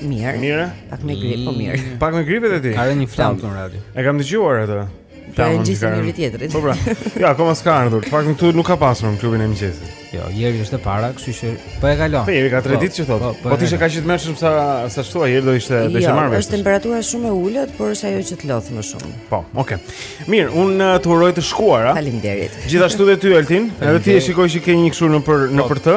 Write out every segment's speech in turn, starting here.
Mirë. Mirë. Pak me grip, po mirë. Mm. Pak me grip edhe ti. Ka rënë një flamë në radio. E kam dëgjuar atë. Po e ngjisim njëri-tjetrit. Po pra. Jo, akoma s'ka ardhur. Të paktën këtu nuk ka pasur në klubin e mëngjesit. Jo, Jeri është e para, kështu që po e kalon. Po Jeri ka 3 po, ditë që thotë. Po, po, po ti je kaq i tmerrshëm sa sa s'thua Jeri do ishte do ishte jo, marrë. Jo, është temperatura shumë e ulët, por është ajo që të lodh më shumë. Po, okay. Mirë, un uh, të uroj të shkuara. Faleminderit. Gjithashtu edhe ty Altin, edhe ti e shikoj që ke një kështu në për në po. për të.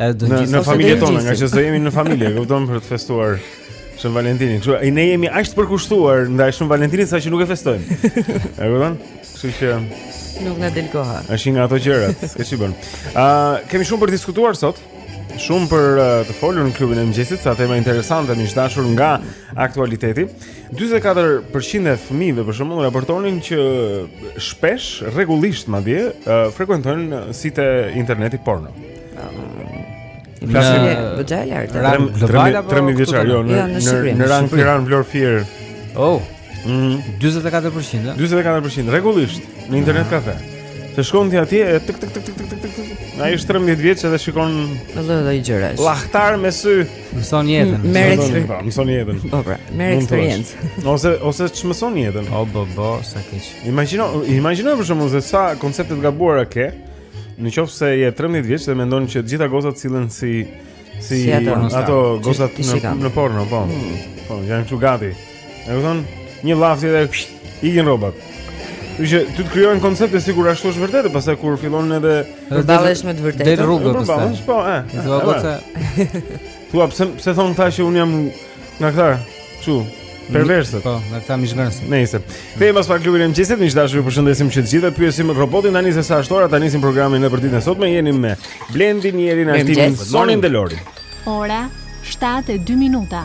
Edhe në në familjen tonë, ngaqë s'do jemi në familje, kupton për të festuar Shën Valentinin. Kështu, ne jemi aq të përkushtuar ndaj Shën Valentinit sa që nuk e festojmë. E kupton? Kështu që nuk na del koha. Është një nga ato gjëra, s'ka ç'i bën. Ë, uh, kemi shumë për të diskutuar sot. Shumë për uh, të folur në klubin e mëngjesit, sa tema interesante miq të dashur nga aktualiteti. 44 për qind e fëmijëve për shembull raportonin që shpesh rregullisht madje uh, frekuentojnë site interneti porno. Flasim pra për. Rang global apo 13 vjeçar, jo, në jo, në në rang Tiranë Vlorë Fier. Oh. Mm. 44%. 44% rregullisht në internet kafe. Se shkon ti atje e tek tek tek tek tek tek. Ai është 13 vjeç edhe shikon. Lloj gjërash. Llahtar me sy. Mëson jetën. Merr eksperiencë. Mëson jetën. Po pra, merr eksperiencë. Ose ose çmëson jetën? O bo bo, sa keq. Imagjino, imagjino për shembull se sa koncepte të gabuara ke. Në qoftë se je 13 vjeç dhe mendon që të gjitha gocat sillen si si, si ato, ato gocat në, në porno, po. Mm. Po, janë këtu gati. E kupton? Një llaf ti dhe ikin rrobat. Që ty të krijojnë koncepte sikur ashtu është vërtetë, pastaj kur fillon edhe të ballesh me të vërtetë. Del rrugë po, pastaj. Po, po, e. Ti thua goca. Thua pse pse thonë këta që unë jam nga këta? Çu? Perversët. Po, nga këta mishngrënës. Nëse. Jemi pra klubi i mëngjesit, miq të dashur, ju përshëndesim që të gjithë pyesim robotin tani se sa është ora, ta nisim programin e për ditën e sotme jeni me Blendin, Jerin, Altinin, Sonin dhe Lorin. Ora 7:02 minuta.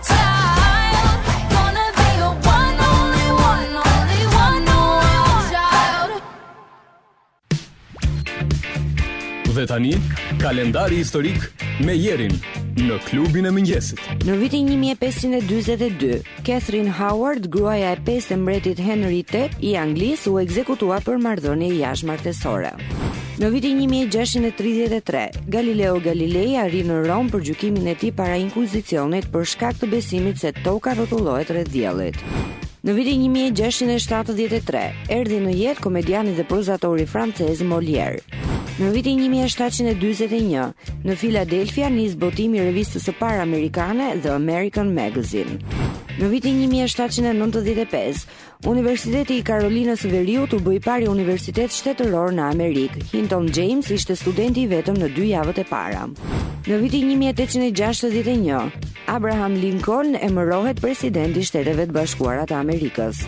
Dhe tani, kalendari historik me Jerin në klubin e mëngjesit. Në vitin 1542, Catherine Howard, gruaja e pestë e mbretit Henry VIII i Anglisë, u ekzekutua për marrëdhënie jashtëmartesore. Në vitin 1633, Galileo Galilei arrin në Romë për gjykimin e tij para Inkuizicionit për shkak të besimit se toka rrotullohet rreth diellit. Në vitin 1673, erdhi në jetë komediani dhe prozatori francez Molière. Në vitin 1741, në Filadelfia nis botimi i revistës së parë amerikane The American Magazine. Në vitin 1795, Universiteti i Karolinës së Veriut u bë i pari universitet shtetëror në Amerikë. Hinton James ishte studenti i vetëm në dy javët e para. Në vitin 1861, Abraham Lincoln emërohet president i Shteteve të Bashkuara të Amerikës.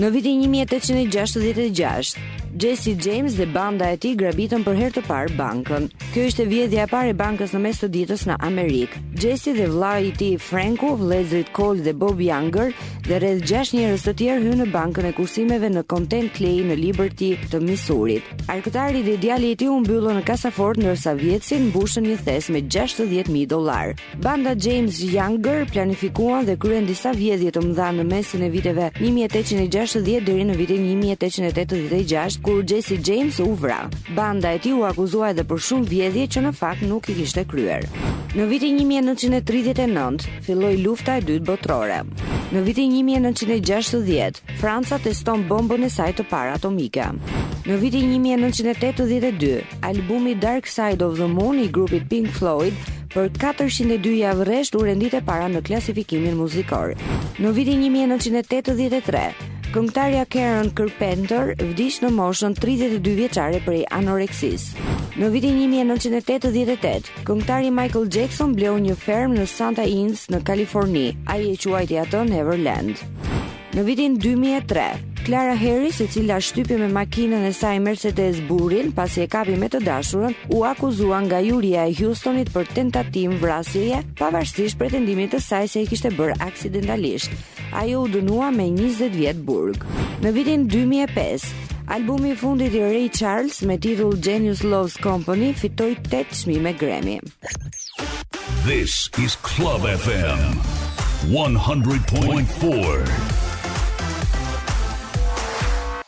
Në vitin 1866, Jesse James dhe banda e tij grabitën për herë të parë bankën. Kjo ishte vjedhja e parë e bankës në mes të ditës në Amerikë. Jesse dhe vëllai i tij Franku, vëllezërit Cole dhe Bob Younger, dhe rreth gjashtë njerëz të tjerë hynë në bankën e kursimeve në kontenë Clay në Liberty të Misurit. Arkëtari dhe djali i tij u mbyllën në kasafortë ndërsa vjedhësit mbushën një thes me 60000 dollarë. Banda James Younger planifikuan dhe kryen disa vjedhje të mëdha në mesin e viteve 1860 deri në vitin 1886 kur Jesse James u vra. Banda e tij u akuzua edhe për shumë vjedhje që në fakt nuk i kishte kryer. Në vitin 1939 Filloi Lufta e Dytë Botërore. Në vitin një mijë e nëntëqind e gjashtëdhjetë, Franca teston bombën e saj të parë atomike. Në vitin një mijë e nëntëqind e tetëdhjetë e dy, albumi Dark Side of the Moon i grupit Pink Floyd për katërqind e dy javë rresht u rendit e para në klasifikimin muzikor. Në vitin një mijë e nëntëqind e tetëdhjetë e tre, këngëtarja Karen Carpenter vdiq në moshën tridhjetë e dy vjeçare prej anoreksisë. Në vitin një mijë e nëntëqind e tetëdhjetë e tetë, Këngëtari Michael Jackson bleu një fermë në Santa Ynez në Kaliforni. Ai e quajti atë Neverland. Në vitin 2003, Clara Harris, e cila shtypi me makinën e saj Mercedes burrin pasi e kapi me të dashurën, u akuzua nga juria e Houstonit për tentativë vrasjeje, pavarësisht pretendimit të saj se e kishte bërë aksidentalisht. Ajo u dënua me 20 vjet burg. Në vitin 2005, albumi i fundit i Ray Charles me titull Genius Loves Company fitoi 8 çmime Grammy. This is Club FM 100.4.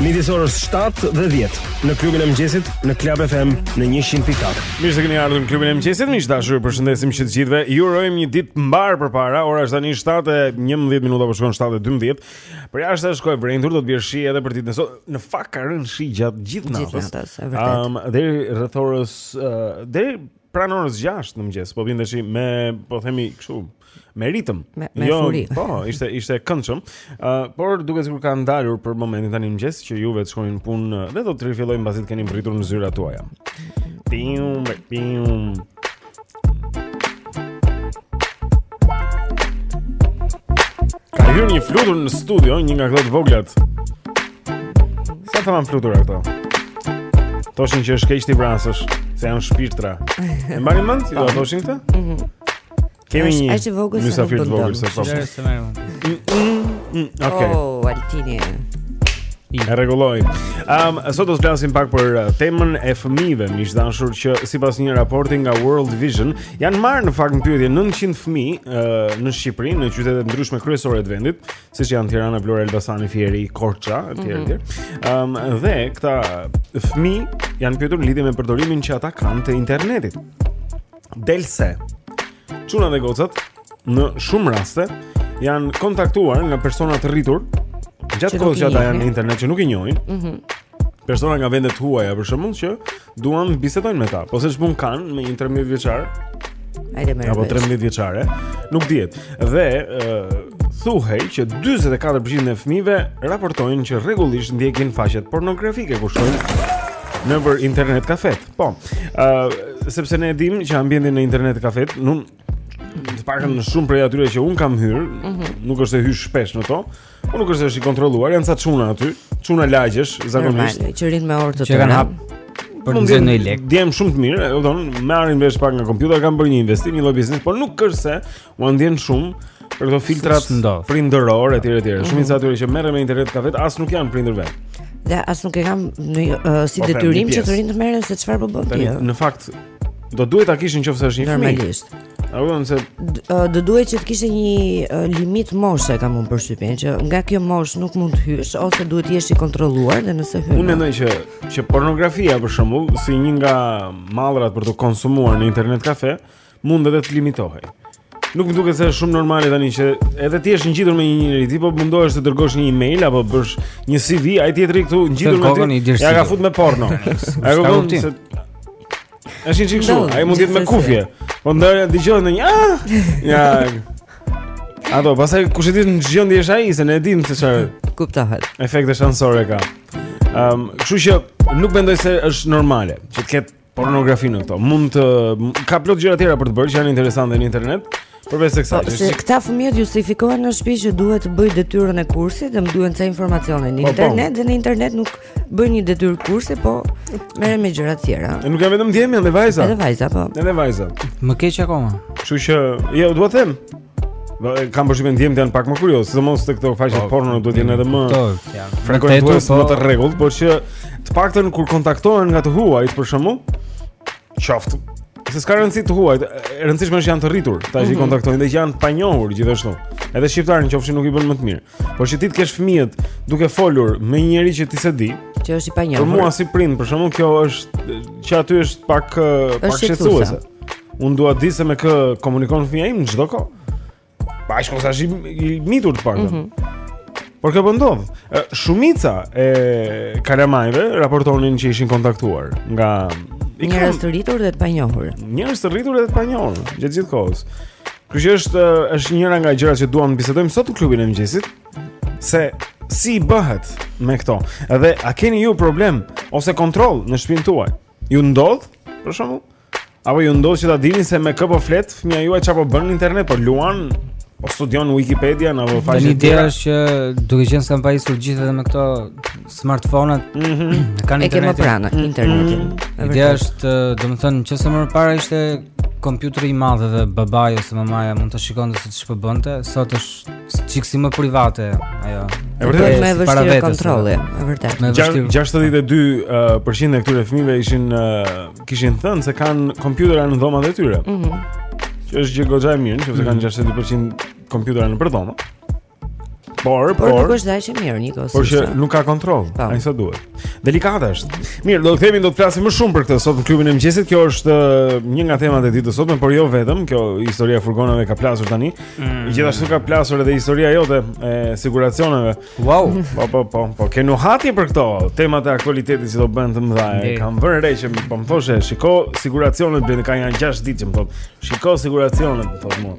Midis orës 7 dhe 10 në klubin e mëngjesit në Club FM në 100.4. Mirë se keni ardhur në klubin e mëngjesit. Miq të dashur, ju përshëndesim që të gjithëve. Ju urojmë një ditë mbarë përpara. Ora është tani 7:11 minuta, po shkon 7:12. Përjashta është kohë e vrenjtur, do të bjerë shi edhe për ditën e sotme. Në fakt ka rënë shi gjatë gjithë natës. Gjithë natës, e vërtetë. Ëm, um, deri rreth orës uh, deri pranë orës 6 në mëngjes, po binte shi me, po themi kështu, me ritëm. Me, me jo, furi. Po, ishte ishte këndshëm. Ë, uh, por duket sikur ka ndalur për momentin tani në mëngjes që juve të shkoni në punë dhe do të rifillojë mbasi të keni mbërritur në zyrat tuaja. Pium, pium. Ka hyrë një flutur në studio, një nga këto të voglat. Sa të mëdha flutura këto Thoshin që është keq t'i vrasësh Se janë shpirtra E mban mend, si po. thoshin këta? Mhm. Kemi një mysafir të vogël sot. Është se më mund. Okej. Oh, Altini. I rregulloj. Ehm, sot do të flasim pak për uh, temën e fëmijëve, miq dashur, që sipas një raporti nga World Vision, janë marrë në fakt në pyetje 900 fëmijë uh, në Shqipëri, në qytete të ndryshme kryesore të vendit, siç janë Tirana, Vlora, Elbasani, Fieri, Korça etj. Ëm mm -hmm. um, dhe këta fëmijë janë pyetur në lidhje me përdorimin që ata kanë të internetit. Del se çunat dhe gocat në shumë raste janë kontaktuar nga persona të rritur gjatë kohës që ata janë në internet që nuk i njohin. Mhm. Mm persona nga vende të huaja për shembull që Duan të bisedojnë me ta, po se ç'punë kanë me një 13 vjeçar? Ajde më. Apo 13 vjeçare, nuk dihet. Dhe uh, thuhej që 24% e fëmijëve raportojnë që rregullisht ndjekin faqet pornografike kur shkojnë nëpër internet kafet. Po. Ë uh, sepse ne e dimë që ambienti në internet kafet nuk Të paktën në shumë prej atyre që unë kam hyrë mm -hmm. Nuk është se hyj shpesh në to Por nuk është se është i kontrolluar Janë ca çuna aty Çuna lagjesh Zakonisht Normal, që rrinë me orë të tëra Për të nxjerrë një lek Djem shumë të mirë Domethënë, marrin vesh pak nga kompjuteri Kanë bërë një investim Një lloj biznesi Por nuk është se u ndien shumë Për këto filtrat Prindërorë E tjerë e tjerë mm -hmm. Shumica e atyre që merren me internet kafetë as nuk janë prindër vetë Dhe as nuk e kanë, uh, Si po, detyrim që të rrinë të merren Se çfarë po bën ti Në fakt Do duhej ta kishin nëse është një fëmijë. Normalisht. A kupton se do duhej që të kishte një limit moshe kam unë përshtypjen që nga kjo moshë nuk mund të hysh ose duhet të jesh i kontrolluar dhe nëse hyn. Unë mendoj që që pornografia për shembull si një nga mallrat për t'u konsumuar në internet kafe mund edhe të limitohej. Nuk më duket se është shumë normale tani që edhe ti je ngjitur me një njeri ti po mundohesh të dërgosh një email apo të bësh një CV, ai tjetri këtu ngjitur me ty. Ia ka futur me porno. A e kupton se Është një çikë si, ai mund të jetë me kufje. Po ndonjëherë dëgjon ndonjë. Ah! Ja. Ato, pastaj kush e di në ç'gjendje është ai, se ne e dimë se çfarë. Kuptohet. Efekte anësore ka. Ehm, um, kështu që nuk mendoj se është normale që të ketë pornografi në këto. Mund të ka plot gjëra të tjera për të bërë që janë interesante në internet. Përveçse kësaj, po, se këta fëmijët justifikohen në shtëpi që duhet të bëj detyrën e kursit dhe më duhen ca informacione në po, po. internet dhe në internet nuk bëjnë një detyrë kursi, po merren me gjëra të tjera. Nuk janë vetëm djem, ka dhe vajza. Edhe vajza po. Edhe vajza. Më keq akoma. Kështu që, jo, dua të them, kam përshtypjen djemtë janë pak më kuriozë, sidomos te këto faqe po, porno duhet të jenë edhe më frekuentues po. më të rregullt, por që të paktën kur kontaktohen nga të huajt për shembull qoftë se s'ka rëndësi të huajt, e rëndësishme është janë të rritur, ata që i mhm. kontaktojnë dhe që janë panjohur gjithashtu. Edhe shqiptarë në qofshin nuk i bën më të mirë. Por që ti të kesh fëmijët duke folur me një njeri që ti s'e di, që është i panjohur. Për mua si prind, për shembull kjo është që aty është pak pak shqetësuese. Unë dua ta di se me kë komunikon fëmija im çdo kohë. Pra sa kohë është i mitur të paktën. Mm -hmm. Por kjo po ndodh. Shumica e kalamajve raportonin që ishin kontaktuar nga njerëz të rritur dhe të panjohur. Njerëz të rritur dhe të panjohur gjatë gjithë kohës. Kjo është është njëra nga gjërat që duam të bisedojmë sot në klubin e mëngjesit, se si i bëhet me këto. Edhe a keni ju problem ose kontroll në shtëpinë tuaj? Ju ndodh, për shembull, apo ju ndodh që ta dini se me kë po flet fëmija juaj çfarë po bën në internet, po luan, o po studion Wikipedia në faqe të tjera? Ideja është që duke qenë se janë pajisur gjithë edhe me këto Smartphone-at mhm. kanë internetin. E kemi pranë mhm. internetin. Mm Ideja është, domethënë, në qoftë se më para ishte kompjuteri i madh dhe babai ose mamaja mund ta shikonte se ç'po bënte. Sot është çiksi më private ajo. E vërtetë më vështirë kontrolli, e vërtetë. Më vështirë. 62% e këtyre fëmijëve ishin kishin thënë se kanë kompjutera në dhomat e tyre. Mhm. Që është gjë goxha e mirë, nëse kanë 60% mhm. kompjutera nëpër dhoma. Por, por, por nuk është dash e mirë një kohë. Por që nuk ka kontroll, po. ai sa duhet. Delikate është. Mirë, do të themi do të flasim më shumë për këtë sot në klubin e mëngjesit. Kjo është uh, një nga temat e ditës sot, por jo vetëm, kjo historia e furgonave ka plasur tani. Mm. Gjithashtu ka plasur edhe historia jote e siguracioneve. Wow. Po po po, po ke nuhatje për këto temat e aktualitetit që do bën të mëdha. Kam vënë re që po më thoshe, shiko siguracionet bën ka, janë 6 ditë që më thotë. Shiko siguracionet, thotë mua.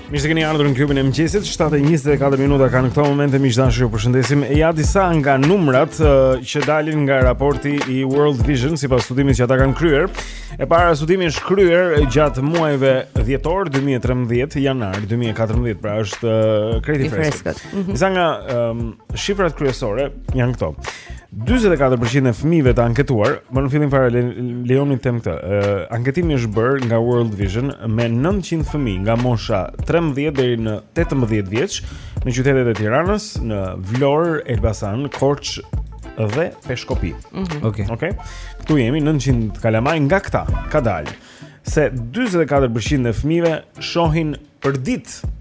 Mirë se keni ardhur në klubin e mëngjesit. 7:24 minuta ka në këto momente miq të dashur. Ju përshëndesim. Eja disa nga numrat uh, që dalin nga raporti i World Vision sipas studimit që ata kanë kryer. E para studimi është kryer gjatë muajve dhjetor 2013, janar 2014, pra është uh, krejt i freskët. Mhm. Disa nga um, shifrat kryesore janë këto. 44 për qind e fëmijëve të anketuar, po në fillim fare lejoni të them këtë. Ë anketimi është bërë nga World Vision me 900 fëmijë nga mosha 13 deri në 18 vjeç në qytetet e Tiranës, në Vlorë, Elbasan, Korçë dhe Peshkopi. Okej. Mm -hmm. Okej. Okay. Ktu jemi 900 kalamaj nga këta. Ka dalë se 44% e fëmijëve shohin përditë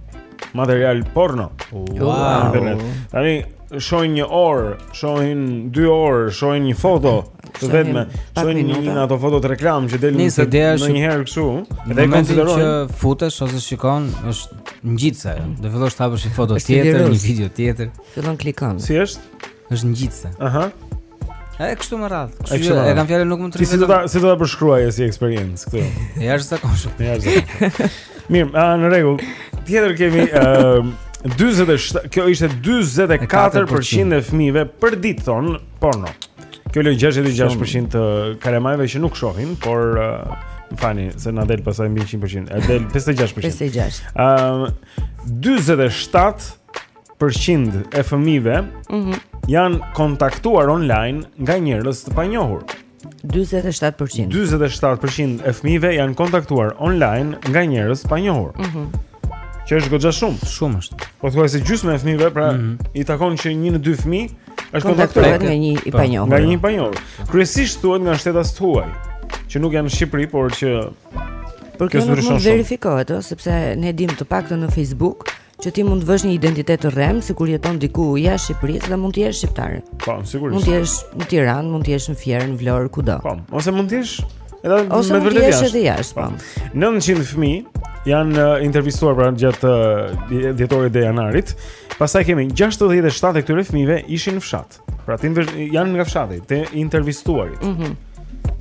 material porno. Wow. Tani shohin një orë, shohin 2 orë, shohin një foto të vetme, shohin një nga ato foto të reklamës që dalin ndonjëherë kështu, dhe e konsiderojnë që futesh ose shikon është ngjitëse. Do fillosh të hapësh një foto tjetër, një video tjetër. Fillon klikon. Si është? Është ngjitëse. Aha. E kështu më radh. Kështu e kam fjalën nuk mund të rrisë. Si do ta si do ta përshkruaj si eksperiencë këtu? E jashtëzakonshme. E jashtëzakonshme. Mirë, a, në rregull. Tjetër kemi ë uh, 47, kjo ishte 44% e fëmijëve për ditë shohin porno. Kjo lë 66% të kalamajve që nuk shohin, por uh, fani se na del pasaj mbi 100%. A del 56%. 56. Ëm uh, 47 përqind e fëmijëve mm -hmm. janë kontaktuar online nga njerëz të panjohur. 47%. 47% e fëmijëve janë kontaktuar online nga njerëz të panjohur. Mhm. Mm që është goxha shumë. Shumë është. Pothuajse gjysma e fëmijëve, pra mm -hmm. i takon që 1 në 2 fëmijë është kontaktuar nga një i po, panjohur. Nga një i panjohur. Kryesisht thuhet nga shtetas të huaj, që nuk janë në Shqipëri, por që Por kjo nuk mund të verifikohet, ëh, sepse ne dimë të paktën në Facebook që ti mund të vësh një identitet të rremë sikur jeton diku jashtë Shqipërisë dhe mund të jesh shqiptar. Po, sigurisht. Mund të jesh në Tiranë, mund të jesh në Fier, në Vlorë, kudo. Po, ose mund të jesh edhe me vërtetë jashtë. Ose mund të jesh edhe jashtë, po. 900 fëmijë janë uh, intervistuar pra gjatë uh, dhjetorit dhe janarit. Pastaj kemi 67 e këtyre fëmijëve ishin në fshat. Pra ata janë nga fshati, të intervistuarit. Mhm. Mm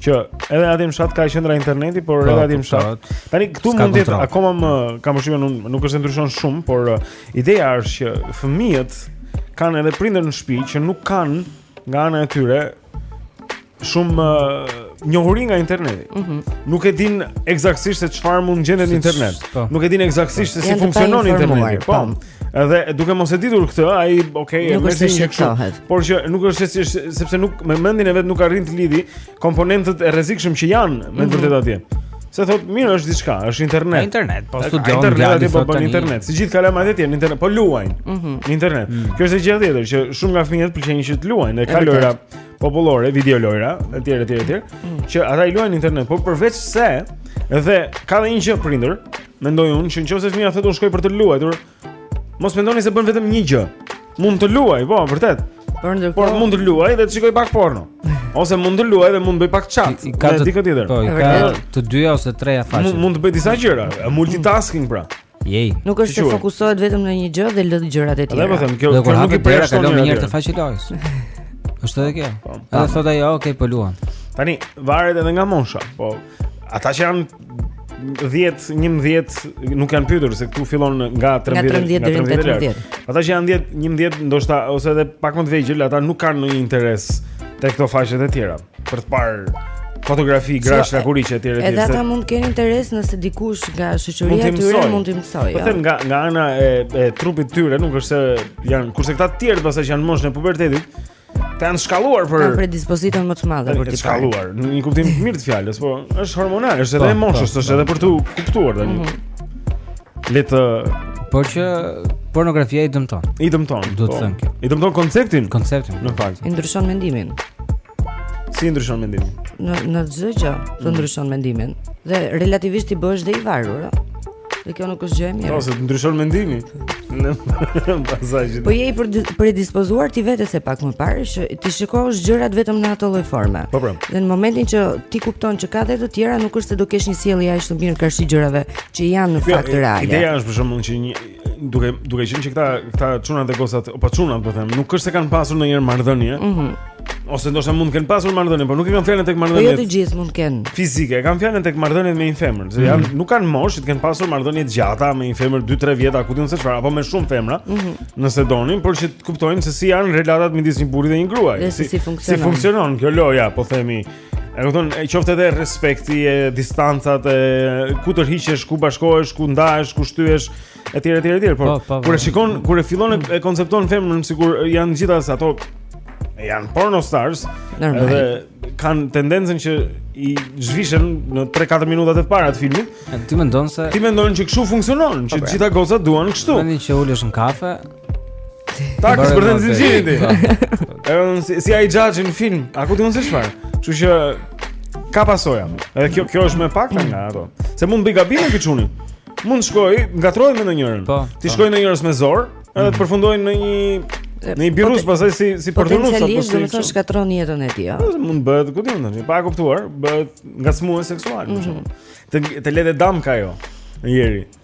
që edhe aty në fshat ka qendra interneti, por edhe po, aty në po, fshat. Po. Tani këtu mund të jetë akoma më kam përshtypjen unë nuk është ndryshon shumë, por uh, ideja është që fëmijët kanë edhe prindër në shtëpi që nuk kanë nga ana e tyre shumë uh, njohuri nga interneti. Mm -hmm. Nuk e dinë ekzaktësisht se çfarë mund gjendet në internet. Po. Nuk e dinë ekzaktësisht se si funksionon interneti. Po. po. Edhe duke mos e ditur këtë, ai okay, e merr një kështu. Por që nuk është se sepse nuk me mendin e vet nuk arrin të lidhi komponentët e rrezikshëm që janë me mm -hmm. vërtet atje. Se thotë mirë është diçka, është internet. Në internet, po studion internet, po bën internet. Si gjithë kalamajtë e tjerë në internet, po luajnë. Mm -hmm. Në internet. Mm -hmm. Kjo është gjë tjetër që shumë nga fëmijët pëlqejnë që të luajnë, e ka lojëra. popullore, video lojra, etj etj etj, mm. që ata i luajnë internet, por përveç se dhe ka dhe një gjë prindër, mendoj unë që nëse fëmija thotë unë shkoj për të luajtur, mos mendoni se bën vetëm një gjë. Mund të luajë, po, vërtet. Por ndërkohë, por mund të luajë dhe të shikojë pak porno. Ose mund të luajë dhe mund të bëjë pak chat me dikë tjetër. Po, ka të dyja ose treja faqe. Mund të bëjë disa gjëra, multitasking pra. Mm. Jej. Nuk është se fokusohet vetëm në një gjë dhe lë gjërat e tjera. Po them, kjo nuk i prera kalon një herë te faqja e lojës. Është edhe kjo. Po, edhe po. thotë ajo, okay, po luan. Tani varet edhe nga mosha, po ata që janë 10, 11 nuk janë pyetur se këtu fillon nga 13 deri në 18. Ata që janë 10, 11 ndoshta ose edhe pak më të vegjël, ata nuk kanë ndonjë interes te këto faqe të tjera. për të parë fotografi grash lakuriqe etj etj. Edhe ata mund të kenë interes nëse dikush nga shoqëria e tyre mund të mësojë. Po them nga nga ana e, e trupit të tyre, nuk është se janë kurse këta të tjerët pastaj që janë moshën e pubertetit, të janë shkalluar por kanë predispozitën më të madhe për të shkalluar. Në një kuptim të mirë të fjalës, po është hormonal, është edhe po, po, moshës, është po. edhe për t'u kuptuar tani. Mhm. Le të Por që pornografia i dëmton. I dëmton. Do të po. them kjo. I dëmton konceptin. Konceptin. Në fakt. I ndryshon mendimin. Si ndryshon mendimin? Në në çdo gjë të mm. ndryshon mendimin dhe relativisht ti bëhesh dhe i varur. Dhe kjo nuk është gjë e mirë. Po, se të ndryshon mendimin. Në pasazhin. Po je i predispozuar ti vetes e pak më parë që t'i shikosh gjërat vetëm në atë lloj forme. Po pra. Dhe në momentin që ti kupton që ka dhe të tjera, nuk është se do kesh një sjellje aq të mirë karshi gjërave që janë në fakt reale. Ideja është për shembull që një duke duke qenë që këta këta çunat dhe gocat, apo çuna do të them, nuk është se kanë pasur ndonjëherë marrëdhënie. Ëh. Mm Ose ndoshta mund të kenë pasur marrëdhënie, por nuk e kam fjalën tek marrëdhënie. Po jo të gjithë mund të kenë. Fizike, kam fjalën tek marrëdhëniet me një femër, se janë mm. nuk kanë moshë që të kenë pasur marrëdhënie të gjata me një femër 2-3 vjet, a ku di unë se çfarë, apo me shumë femra, mm -hmm. nëse donin, por që të kuptojnë se si janë relatat midis një burri dhe një gruaje. Si, si funksionon. Si funksionon kjo loja, po themi, E kupton, e qoftë edhe respekti, e distancat, e ku tërhiqesh, ku bashkohesh, ku ndahesh, ku shtyesh, etj, etj, etj. Por po, po, po. kur e shikon, kur e fillon e koncepton femrën sikur janë të gjitha si ato janë porno stars, Normal. edhe kanë tendencën që i zhvishen në 3-4 minutat e para të filmit. Ti mendon se Ti mendon që kështu funksionon, që të gjitha gocat duan kështu. Mendon që ulesh në kafe, Tak, të zbërthen zinxhirin ti. Ëm si, si ai judge në film, a ku di unë se çfarë? Kështu që ka pasoja. Edhe kjo kjo është më pak nga ato. Se mund të bëj gabime ky çuni. Mund të shkojë, ngatërrohet me ndonjërin. Po, t'i po. shkojë ndonjërës me zor, edhe të mm. përfundojë në një në një virus pastaj si si përdhunues apo si. Potencialisht do të thotë shkatërron jetën e tij. Po mund bëhet ku di unë tani, pa e kuptuar, bëhet ngacmues seksual. Mm -hmm. Të të lete damka ajo. Jeri.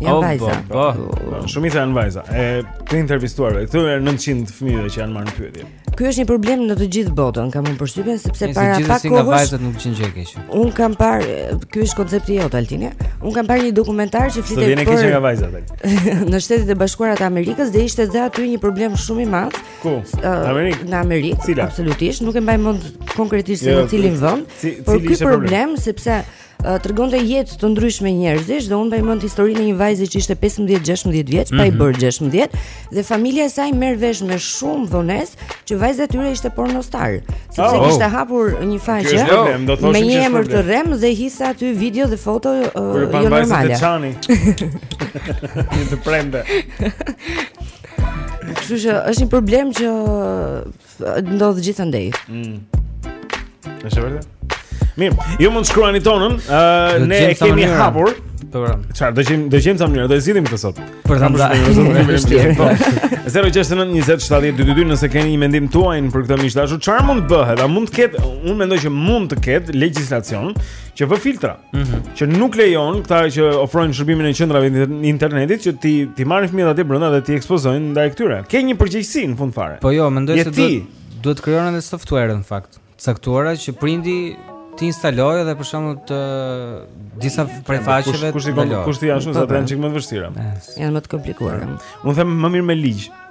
Janë vajza. Po, po. Shumica janë vajza. E të intervistuar, këtu janë 900 fëmijëve që janë marrë në pyetje. Ky është një problem në të gjithë botën, kam unë përshtypjen sepse Nisi, para pak kohësh. vajzat nuk qenka gjë keq. Un kam parë, ky është koncepti jot Altini. Un kam parë një dokumentar që flitej për. Vjen keq nga vajzat. në Shtetet e Bashkuara të Amerikës dhe ishte dhe aty një problem shumë i madh. Ku? Në Amerikë. Në Amerikë. Absolutisht, nuk e mbaj mend konkretisht se jo, në cilin vend, por ky problem sepse tregonte jetë të ndryshme njerëzish dhe unë mbaj mend historinë e një vajze që ishte 15-16 vjeç, mm -hmm. pa i mhm. bërë 16 dhe familja e saj merr vesh me shumë vonesë që vajza e tyre ishte pornostar, sepse oh, kishte hapur një faqe me një emër të rrem dhe hidhte aty video dhe foto uh, jo normale. Ju të prende. Kështu që është një problem që Ndodh gjithandej. Mm. Është e vërtetë? Mirë, ju mund të shkruani tonën, ë uh, ne e kemi hapur. Po. Çfarë do gjejmë, do gjejmë sa mënyrë, do e zgjidhim këtë sot. Për ta ndërtuar. 069 20 70 222 nëse keni një mendim tuaj për këtë miq të dashur, çfarë mund të bëhet? A mund të ketë, unë mendoj që mund të ketë legjislacion që vë filtra. Mm -hmm. Që nuk lejon këta që ofrojnë shërbimin e qendrave të internetit që t'i t'i marrin fëmijët aty brenda dhe t'i ekspozojnë ndaj këtyre. Ke një përgjegjësi në fund fare. Po jo, mendoj se duhet duhet krijohen edhe software në fakt. Të caktuara që prindi t'i instalojë edhe për shembull të disa prej faqeve kush kush i bën kush t'i ashtu sa bën çik më të vështira. Janë më të komplikuara. Unë them më mirë me ligj.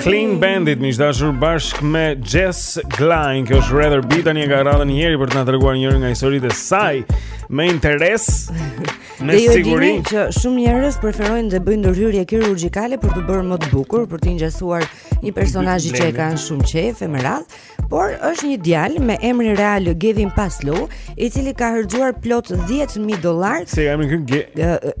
Clean Bandit miq të dashur bashkë me Jess Glynne Kjo është Rather Be Tani e ka radhën njëherë për të na treguar njërën nga historitë e saj Me interes Me siguri Dhe që shumë njerëz preferojnë të bëjnë ndërhyrje kirurgjikale Për t'u bërë më të bukur Për t'i ngjasuar një personazhi që e kanë shumë qejf e me radhë Por është një djalë me emrin real Gavin Paslow, i cili ka harxhuar plot 10000 dollarë. Si ka emrin kë?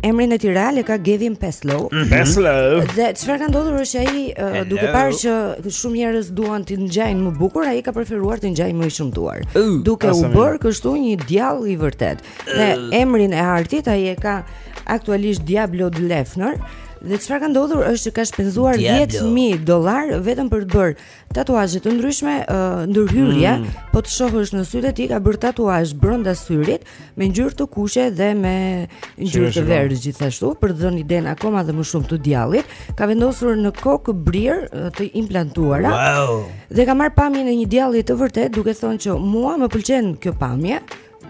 Emrin e tij real e ka Gavin Paslow. Mhm. Paslow. Dhe çfarë ka ndodhur është që ai duke parë që shumë njerëz duan të ngjajnë më bukur, ai ka preferuar të ngjajë më i shëmtuar. Duke u bërë kështu një djall i vërtetë. Dhe emrin e artit ai e ka aktualisht Diablo Delenfer. Dhe çfarë ka ndodhur është që ka shpenzuar 10000 dollarë vetëm për të bërë Tatuazhe të ndryshme uh, ndërhyrje, mm. po të shohësh në sytë e tij ka bërë tatuazh brenda syrit me ngjyrë të kuqe dhe me ngjyrë të verdhë gjithashtu për të dhënë idenë akoma dhe më shumë të djallit. Ka vendosur në kokë brirë të implantuara. Wow. Dhe ka marrë pamjen e një djalli të vërtetë duke thonë që mua më pëlqen kjo pamje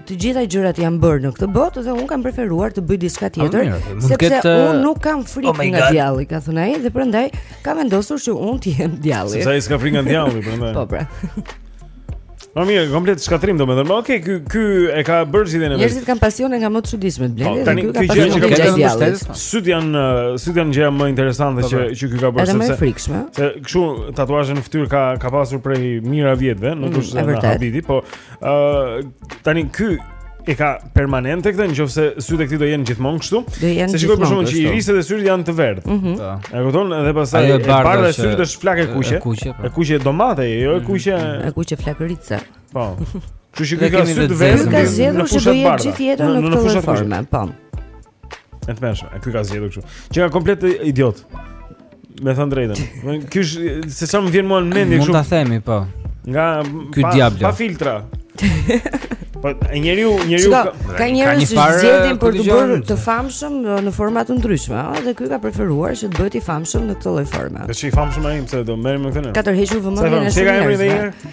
të gjitha gjërat janë bërë në këtë botë dhe un kam preferuar të bëj diçka tjetër sepse ket... un nuk kam frikë oh nga djalli ka thënë ai dhe prandaj kam vendosur që un të jem djalli sepse ai s'ka frikë nga djalli prandaj po pra Po mirë, komplet shkatërrim domethënë. Po okay, ky ky e ka bërë zgjedhjen e vet. Njerëzit kanë pasione nga më të çuditshmet Blendi. Po, tani ky gjë që ka bërë mbështetës. Syt janë uh, syt janë gjëja më interesante po, që po. që ky ka bërë sepse. Është më frikshme. Se kështu tatuazhe në fytyrë ka ka pasur prej mijëra vjetëve, nuk mm, është në habi, po Ëh, tani ky e ka permanente këtë në qoftë se sytë e këtij do jenë gjithmonë kështu. Se shiko për shembull që iriset e syrit janë të verdhë. Ëh. Mhm. E kupton? Edhe pastaj e bardha e syrit është flakë e kuqe. Po. E kuqe domate, jo e mhm. kuqe. E kuqe flakërica. Po. Kështu që ka sytë e verdhë. Ka zgjedhur që do jetë gjithë jetën në këtë formë, po. E të mërshme, e këtë ka zjedu kështu Që ka komplet idiot Me thënë të drejtën Kjo, se ça më vjen mua në mendje Mund të themi, po Nga Ky diablo Pa filtra Po njeriu, njeriu ka, ka njerëz që zgjedhin për t'u bërë të famshëm në forma të ndryshme, ëh, dhe ky ka preferuar që të bëhet i famshëm në këtë lloj forme. Dhe ç'i famshëm ai, pse do merrem me këtë? Ka tërhequr vëmendjen e shumë njerëzve.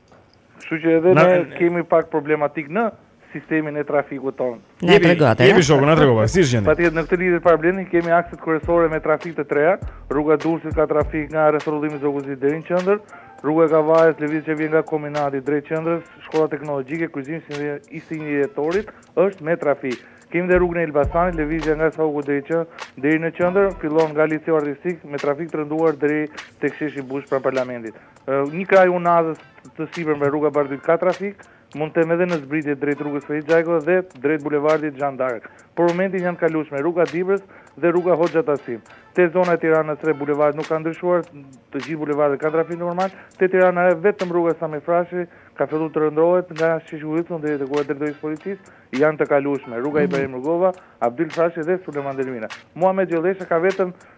Kështu që edhe ne kemi pak problematikë në sistemin e trafikut tonë. Ne tregote. Jemi shoku, na trego. Si është gjendja? Patjetër në këtë lidhje të parablenim kemi akset kryesore me trafik të treja. Rruga e Durrësit ka trafik nga rrethrrotullimi i Zogut të Zi deri në qendër. Rruga e Kavajës lëvizja që vjen nga kombinati drejt qendrës, shkolla teknologjike, kryqëzimi 21 Dhjetorit është me trafik. Kemi dhe rrugën e Elbasanit, lëvizja nga Sauku deri që deri në qendër fillon nga Liceu Artistik me trafik të rënduar deri tek sheshi Bush pranë parlamentit. Një krah i unazës të sipërme rruga Bardhyl ka trafik, mund të them edhe në zbritje drejt rrugës Ferit Xhajko dhe drejt bulevardit Jeanne d'Arc. Për momentin janë të kalueshme rruga e Dibrës dhe rruga Hoxha Tahsim. Te zona e Tiranës re bulevardet nuk kanë ndryshuar, të gjithë bulevardet kanë trafik normal. Te Tirana e Re vetëm rruga Sami Frashëri ka filluar të rëndërohet nga Sheshi Wilson deri te kuadri drejtorisë policisë, janë të kalueshme rruga Ibrahim Rugova, Abdyl Frashëri dhe Sulejman Delvina. Muhamet Gjollesha ka vetëm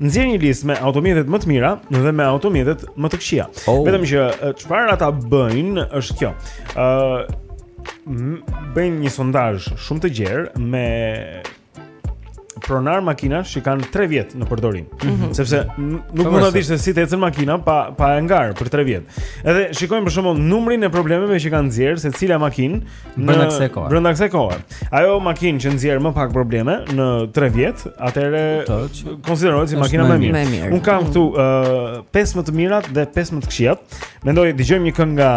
Nxjerr një listë me automjetet më të mira dhe me automjetet më të këqija. Oh. Vetëm që çfarë ata bëjnë është kjo. ë uh, bëjnë një sondazh shumë të gjerë me pronarë makinash që kanë 3 vjet në përdorim. Mm -hmm. Sepse nuk mund ta dish se si të ecën makina pa pa e ngarë për 3 vjet. Edhe shikojnë për shembull numrin e problemeve që kanë nxjerrë secila makinë Brenda kësaj kohe. Brenda kësaj kohe. Ajo makinë që nxjerr më pak probleme në 3 vjet, atëherë konsiderohet si makina më e mirë. Unë kam këtu ë uh, 5 më të mirat dhe 5 më të këqijat. Mendoj të dëgjojmë një këngë nga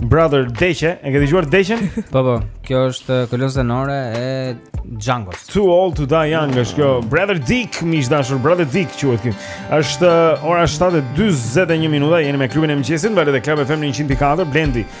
Brother Dege. E ke dëgjuar Degen? Po po. Kjo është uh, kolona zanore e Django. Too old to die young, është kjo Brother Dick, miq të dashur Brother Dick quhet ky. Është uh, ora 7:41 minuta, jeni me klubin e mëngjesit, valët e Club FM 100.4 Blendi.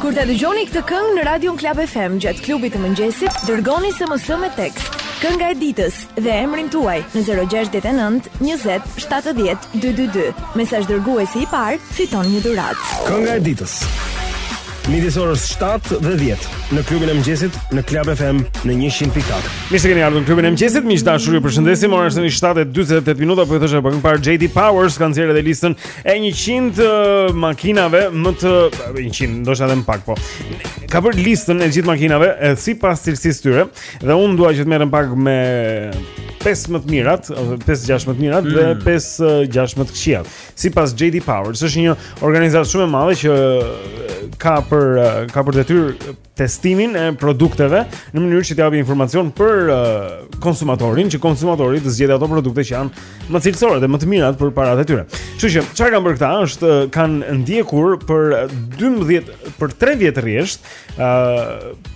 Kur ta dëgjoni këtë këngë në radion Club FM gjatë klubit të mëngjesit, dërgoni SMS me tekst Kënga e ditës dhe emrin tuaj në 069 20 70 222. Mesazh dërguesi i parë fiton një dhuratë. Kënga e ditës. Midis orës 7 dhe 10 në klubin e mëngjesit në Club FM në 100.4. Mirë se keni ardhur në klubin e mëngjesit. Miq të dashur, ju përshëndesim. Ora është tani 7:48 minuta, po ju thashë pak më parë JD Powers kanë dhënë edhe listën e 100 uh, makinave më të 100, ndoshta edhe më pak po. Ka bërë listën e gjithë makinave e sipas cilësisë së tyre dhe unë dua që të merrem pak me 5 më të mirat, ose 5 6 më të mirat mm. dhe 5 6 më të këqijat. Sipas JD Powers, është një organizatë shumë e madhe që ka për ka për detyrë testimin e produkteve në mënyrë që të japë informacion për konsumatorin, që konsumatori të zgjedhë ato produkte që janë më cilësore dhe më të mirat për paratë e tyre. Kështu që çfarë kanë bërë këta është kanë ndjekur për 12 për 3 vjet rresht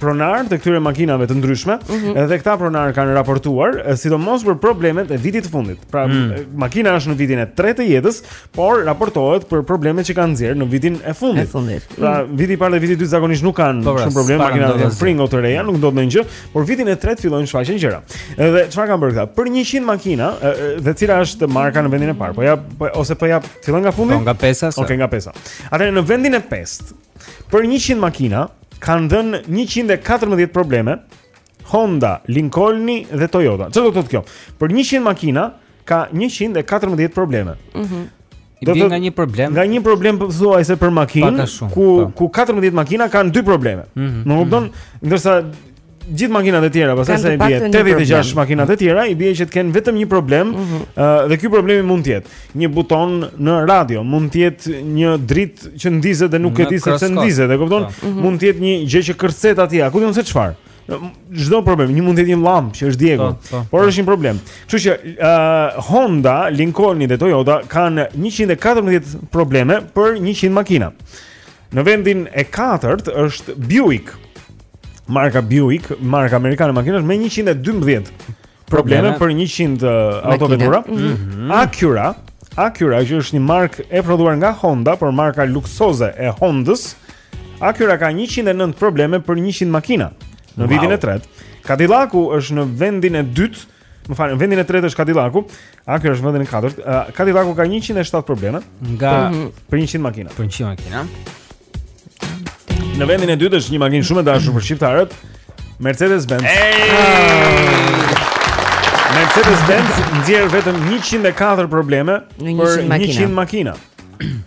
pronarë të këtyre makinave të ndryshme mm -hmm. dhe këta pronarë kanë raportuar sidomos për problemet e vitit të fundit. Pra mm. makina është në vitin e tretë të jetës, por raportohet për problemet që kanë nxjerrë në vitin e fundit. E fundit. Pra mm. viti i parë dhe viti i dytë zakonisht nuk kanë po, pra, shumë problem, makina janë fringo të reja, nuk ndodh ndonjë gjë, por vitin e tretë fillojnë shfaqen gjëra. Edhe çfarë kanë bërë këta? Për 100 makina, dhe cila është marka në vendin e parë? Po ia po, ose po ia fillon nga fundi? Po nga pesa. Okej, okay, nga pesa. Atëherë në vendin e pestë Për 100 makina kanë dhënë 114 probleme Honda, Lincoln dhe Toyota. Çfarë do të thotë kjo? Për 100 makina ka 114 probleme. Mhm. Mm do të nga një problem. Nga një problem thuajse për makinë, ku pa. Po. ku 14 makina kanë dy probleme. Mm -hmm. Më kupton, mm -hmm. ndërsa gjithë makinat e tjera, pastaj sa i bie 86 makinat e tjera, i bie që të kenë vetëm një problem, ëh, mhm. uh, dhe ky problemi mund të jetë një buton në radio, mund të jetë një dritë që ndizet dhe nuk e di se pse ndizet, e kupton? Po. Mhm. Mund të jetë një gjë që kërcet atje, ku di unë se çfarë. Çdo problem, një mund të jetë një llambë që është djegur, po, po, por është një problem. Kështu që uh, Honda, Lincoln dhe Toyota kanë 114 probleme për 100 makina. Në vendin e katërt është Buick. Marka Buick, markë amerikane makinash me 112 probleme për 100 uh, autovetura. Mm -hmm. Acura, Acura që është një markë e prodhuar nga Honda, por marka luksoze e Hondës. Acura ka 109 probleme për 100 makina në wow. vitin e tretë. Cadillac është në vendin e dytë Më fal, në vendin e tretë është Kadilaku Acura është në vendin e katërt Kadilaku ka 107 probleme Nga mhm. Për 100 makina Për 100 makina Në vendin e dytë është një makinë shumë e dashur për shqiptarët Mercedes-Benz Mercedes-Benz nxjerr vetëm 104 probleme për 100 makina 100 makina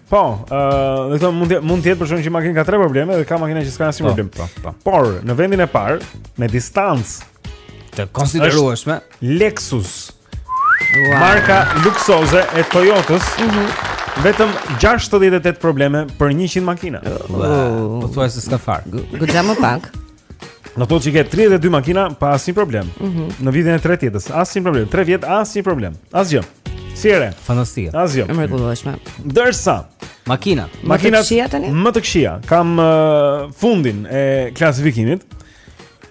Po, ëh, uh, mund të mund të jetë për shkak që makina ka tre probleme dhe ka makina që s'ka asnjë po, problem. Po, po. Por në vendin e parë, me distancë të konsiderueshme, Lexus. Wow. Marka luksoze e Toyota-s. Mm -hmm. Vetëm 68 probleme për 100 makina. Wow. Pothuajse s'ka fare. Goxha më pak. Do të thotë që ke 32 makina pa asnjë problem. Mm -hmm. Në vitin e tretë të jetës, asnjë problem. 3 vjet asnjë problem. Asgjë. Si e re? Fantastike. Asgjë. E mrekullueshme. Ndërsa makina, makina më të këqija tani? Më të këqija. Kam uh, fundin e klasifikimit.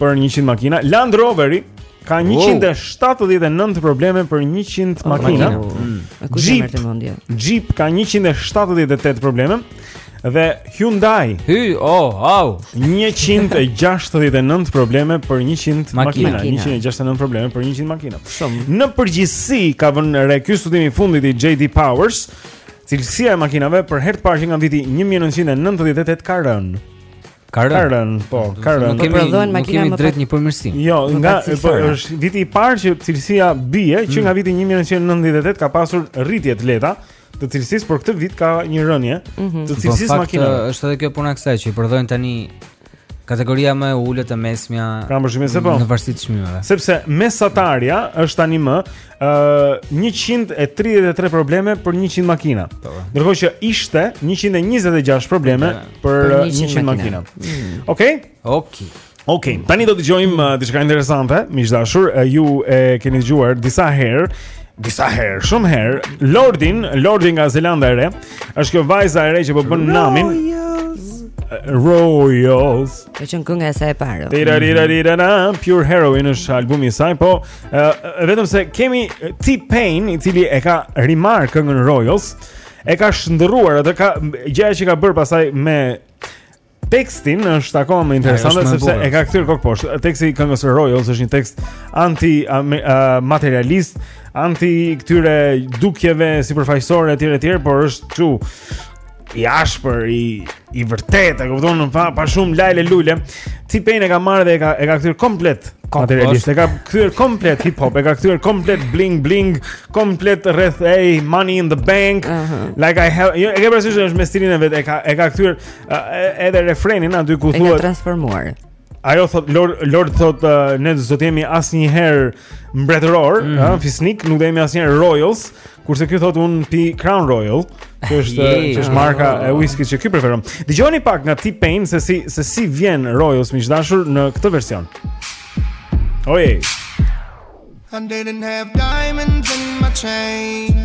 për 100 makina. Land Roveri ka 179 probleme për 100 oh, makina. Mm. Jeep, Jeep ka 178 probleme dhe Hyundai. Hy, oh, au. 169 probleme për 100 makina. makina. 169 probleme për 100 makina. Shumë. Në përgjithësi ka vënë re ky studimi i fundit i JD Powers, cilësia e makinave për herë të parë që nga viti 1998 ka rënë. Ka rënë. Ka rënë, po, ka rënë. Kemi prodhuar makina më drejt një përmirësim. Jo, nga po, është viti i parë që cilësia bie, që mm. nga viti 1998 ka pasur rritje të lehta të cilësisë, por këtë vit ka një rënie mhm. të cilësisë së makinave. Po, është edhe kjo puna e kësaj që i prodhojnë tani kategoria më e ulët te mesmja. Pra më shumë se po. Në varësi të çmimeve. Sepse mesatarja është tani më uh, 133 probleme për 100 makina. Po. Ndërkohë që ishte 126 probleme për, për 100, 100 makina. makina. Mm. Okej? Okay? Okej. Okay. Ok, tani do dëgjojmë uh, diçka interesante, miq të dashur, uh, ju e keni dëgjuar disa herë, disa herë, shumë herë, Lordin, Lordin nga Zelanda e Re, është kjo vajza e re që po bën namin. Royals. Është një këngë e saj e parë. Tira tira tira na, Pure Heroine është albumi i saj, po Ë vetëm se kemi T-Pain i cili e ka rimarrë këngën Royals, e ka shndërruar atë, dhe gjëja që ka bërë pastaj me tekstin është akoma më interesante sepse e ka kthyer kokëposhtë. Teksti i këngës Royals është një tekst anti materialist, anti këtyre dukjeve sipërfaqësore etj etj, por është çu i ashpër i i vërtetë, e kupton, pa pa shumë lajle lule. T-Pain e ka marrë dhe e ka e ka kthyer komplet materialist, e ka kthyer komplet hip hop, e ka kthyer komplet bling bling, komplet rreth hey money in the bank. Uh -huh. Like I have, jo, e ke parasysh është me stilin e vet, e ka e ka kthyer edhe refrenin aty ku thuhet. E ka transformuar. Ajo thotë Lord Lord thotë uh, ne s'do të jemi asnjëherë mbretëror, mm -hmm. fisnik, nuk do jemi asnjëherë royals, kurse ky thotë unë pi Crown Royal, që është që është marka e whiskyt që ky preferon. Dëgjoni pak nga T-Pain se si se si vjen Royals miq të dashur në këtë version. Oje. I didn't have diamonds in my chain.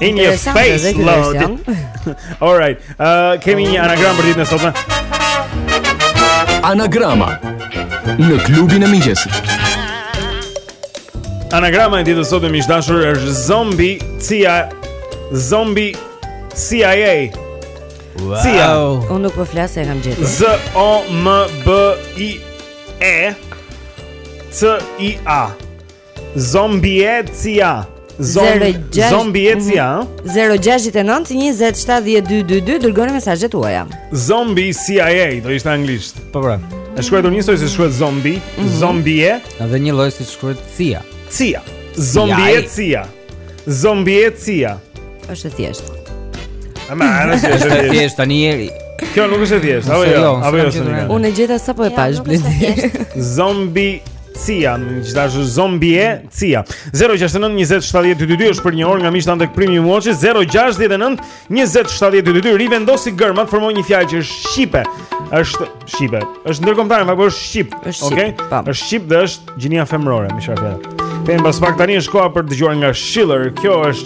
In your face, Lord. All right. Uh, kemi një anagram për ditën e sotme. Anagrama në klubin e mëngjesit. Anagrama e ditës së sotme miq të dashur është zombie CIA zombie CIA. Wow. CIA. Unë nuk po flas e kam gjetur. Z O M B I E C I A. Zombie cia. Zombie cia. 069 20 70 222, dërgoni mesazhet tuaja. Zombie CIA do ishte anglisht. Po pra. E shkruajtur njësoj si shkruhet zombie, mm -hmm. zombie, edhe njëlloj si shkruhet CIA. CIA. Zombie cia. Zombie cia. Është thjesht. Ama, është thjesht tani jeri. Kjo nuk është e thjeshtë, apo jo? jo apo jo? Unë e gjeta sapo e pashë blindi. Zombi Cia, gjithashtë është zombie, cia 069-2070222 është për një orë nga miqtë tanë tek primi muoqe 069-2070222 Rivendosi gërmat formo një fjalë që është Shqipe është Shqipe është ndërkombëtare, po është Shqip është Shqip, okay? po është Shqip dhe është gjinia femrore, miq, një fjalë Vijmë pas pak tani është koha për të dëgjuar nga Schiller Kjo është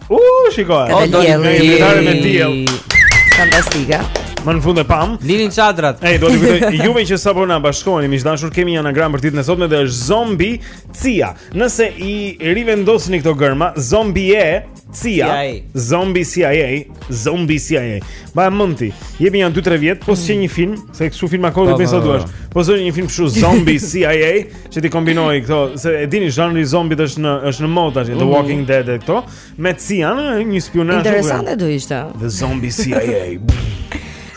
U, shikoj. O, do të jetë me diell. Fantastika. Më në fund e pamë. Lërini çadrat. Ej, do t'ju kujtoj juve që sapo na bashkoheni, miq të dashur, kemi një anagram për ditën e sotme dhe është zombi cia. Nëse i rivendosni këto gërma, zombi e cia, zombi CIA, zombi CIA. Ba mund t'i japim nja 2-3 vjet, po si një film Se kështu filma kot të bëjnë sa duash. Po zër një film kështu zombie CIA që t'i kombinojë këto, se e dini zhanri zombit është në është në modë tash, The mhm. Walking Dead e këto, me Cian, një spiunazh. Interesante do ishte. The Zombie CIA.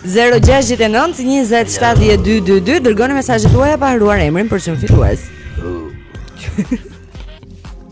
0-6-9-20-70-222 Dërgoni mesazhet tuaja pa harruar emrin për çmimin fitues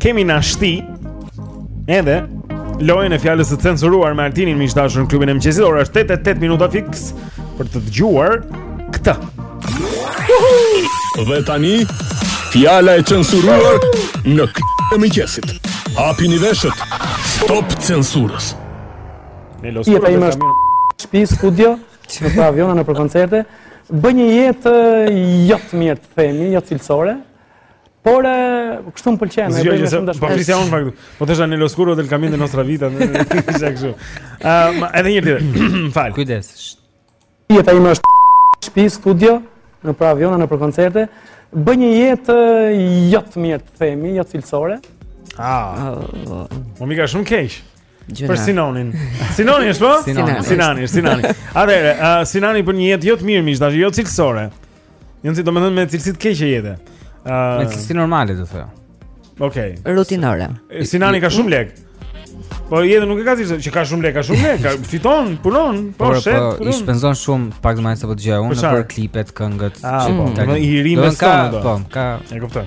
Kemi tashti edhe lojën e fjalës së censuruar me Altinin, miq të dashur, në Klubin e Mëngjesit. Ora është 8 e 8 minuta fiks për të dëgjuar këtë. Dhe tani fjala e censuruar në Klubin e Mëngjesit. Hapini veshët. Stop censurës Ne losim. Jeta ime është shpi, studio, nëpër aviona, nëpër koncerte. Bëj një jetë jo të mirë të themi jo cilësore Por kështu më pëlqen, miq shumë të dashur. Po flisja unë në fakt. Po thosha nell'oscuro del cammin di nostra vita, ishte kështu. Ëm, edhe një tjetër. Fal. Kujdes. Jeta ime është shtëpi, studio, nëpër aviona, nëpër koncerte. Bëj një jetë jo të mirë të themi, jo cilësore. Ah. Po më vika shumë keq. Gjynah. Për Sinanin. Sinani është po? Sinani, Sinani, Sinani. Atëherë, uh, Sinani bën një jetë jo të mirë miq të dashur, jo cilësore. Jo si domethënë me cilësi të keqe jete. Ëh, uh, me cilësi normale do thoja. Okej. Okay. Rutinore. Sinani ka shumë lek. Po edhe nuk e ka thënë që ka shumë lek, ka shumë lek, ka fiton, punon, po shet. Po i shpenzon shumë pak domethënë sapo dëgjoj unë për klipet, këngët, ah, çfarë po. Në rimë sot. Po, ka. E kuptoj.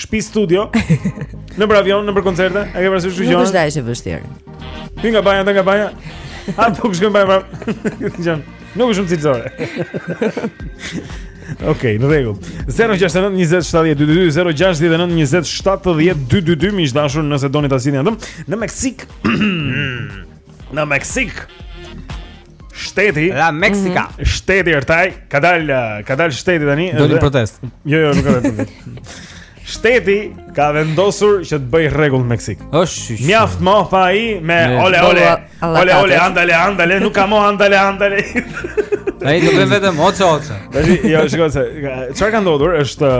Shpi studio nëpër avion, nëpër koncerte e ke parasysh kështu gjënë Nuk është dhe aq e vështirë Ty nga baja, të nga baja A të këshkën baja pra Nuk është shumë cilësore Okej, okay, në rregull 069 27 22 069 27 22 Miq të dashur nëse doni ta zgjidhni atë Në Meksik Në Meksik shteti La Meksika. Mm -hmm. Shteti i saj ka dal ka dal shteti tani. Do një protest. Jo, jo, nuk ka protest. Shteti ka vendosur që të bëjë rregull në Meksik. Është mjaft më tha ai me ole ole. Ole ole andale andale, nuk ka më andale andale. Ai do vijë vetëm oce oce. Tash jo, shikoj se çfarë ka ndodhur është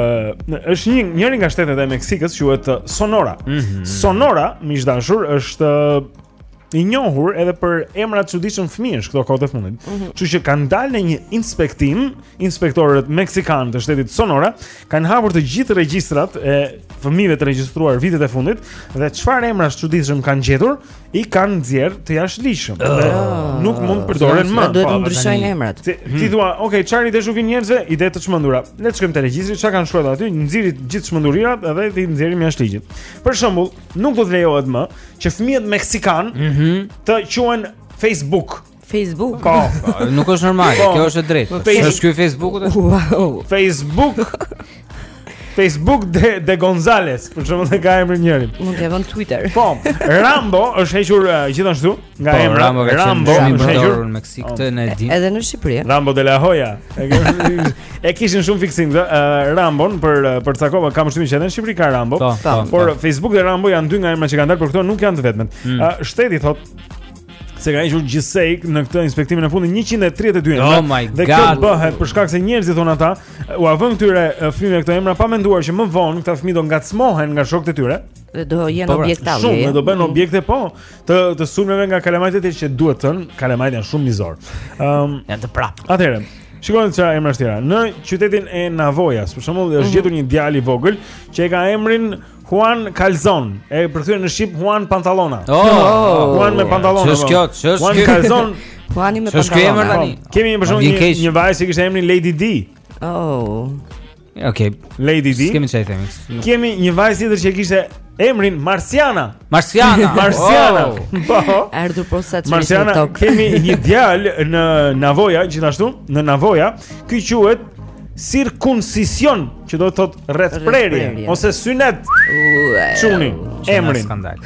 është një njëri nga shtetet e Meksikës quhet Sonora. Mm -hmm. Sonora, miq të dashur, është i njohur edhe për emra të çuditshëm fëmijësh këto kohë të fundit. Mhm. Kështu mm -hmm. që kanë dalë në një inspektim, inspektorët meksikanë të shtetit Sonora kanë hapur të gjithë regjistrat e fëmijëve të regjistruar vitet e fundit dhe çfarë emrash të çuditshëm kanë gjetur, i kanë nxjerr të jashtëligjshëm. Uh, dhe ah. nuk mund të përdoren më. Duhet të ndryshojnë emrat. Ti, ti hmm. thua, "Ok, çfarë idesh u vijnë njerëzve? Ide të çmendura. Le të shkojmë te regjistri, çka kanë shkruar aty? Nxirri të gjithë çmendurirat dhe t'i nxjerrim jashtë ligjit." Për shembull, nuk do të lejohet më që fëmijët meksikanë mm -hmm. të quhen Facebook. Facebook. Po, po nuk është normale, po. kjo është e drejtë. Po, është ky Facebooku të? Wow. Facebook. Facebook de de Gonzales, për shembull, e ka emrin njëri. Mund të vënë Twitter. Po, Rambo është hequr uh, gjithashtu. Nga po, emra Rambo, Rambo shumë i përdorur në Meksikë këtë në di. Edhe në Shqipëri. Rambo de la Hoya. e kishin shumë fiksim këtë uh, Rambon por uh, për ca kohë, kam dëgjuar që edhe në Shqipëri ka Rambo. Po, po, po. Por Facebook dhe Rambo janë dy nga emrat që kanë dalë, por këto nuk janë të vetmet. Mm. Uh, shteti thotë se ka hequr gjithsej në këtë inspektimin e fundit 132 emra. Oh my god. Dhe kjo bëhet për shkak se njerëzit thonë ata, ua vënë këtyre fëmijëve këto emra pa menduar që më vonë këta fëmijë do ngacmohen nga shokët e tyre dhe do jenë po, pra, objekte. Shumë, do bëhen objekte po. të të sulmeve nga kalamajtë e tjerë duhet thënë, kalamajtë janë shumë mizorë. Ëm, ehm, um, janë të prapë. Atëherë, shikojmë çfarë emrash të tjerë. Në qytetin e Navojas, për shembull, është mhm. gjetur një djalë i vogël që e ka emrin Juan Calzon, e përkthyer në shqip Juan Pantallona. Oh, oh, oh, Juan me pantallona. Ç'është po. kjo? Ç'është? Juan Calzon. Juani me pantallona. Ç'është emri tani? Po, kemi për shembull një, një vajzë që e kishte emrin Lady D. Oh. Okej. Okay. Lady D. Kemi ça i themi. Kemi një vajzë tjetër që e kishte emrin Marsiana. Marsiana. Marsiana. Oh. Po. Erdhur posa në Marsiana, tokë. kemi një djalë në Navoja gjithashtu, në Navoja, ky quhet Circuncisión, që do të thotë rrethprerje ose synet. Çuni emrin. Skandal.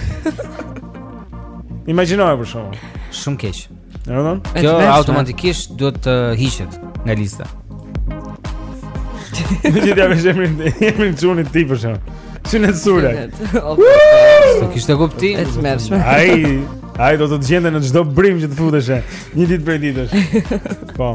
Imagjinoje për shembull. Shumë keq. Ëh. Kjo automatikisht duhet të hiqet nga lista. Në gjithë jam me emrin të jemi në gjunit ti për shembull Që në të sure S'kishte kuptim E të mërë shumë Ai, ai do të të gjente në çdo brimë që të futeshe Një ditë prej ditësh Po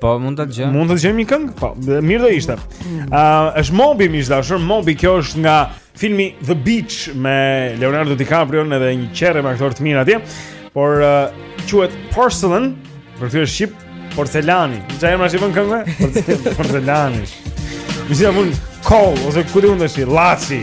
Po mund ta dëgjojmë. Mund të dëgjojmë një këngë? Po, mirë do ishte. Ëh, uh, është Mobi më është dashur. Mobi kjo është nga filmi The Beach me Leonardo DiCaprio edhe një qerre me aktorë të mirë atje. Por uh, quhet Porcelain, për këtu është shqip porcelani. Ja jam ashtu vë këngë? Porcelani. Më sjell un kol ose ku diun tash, laçi.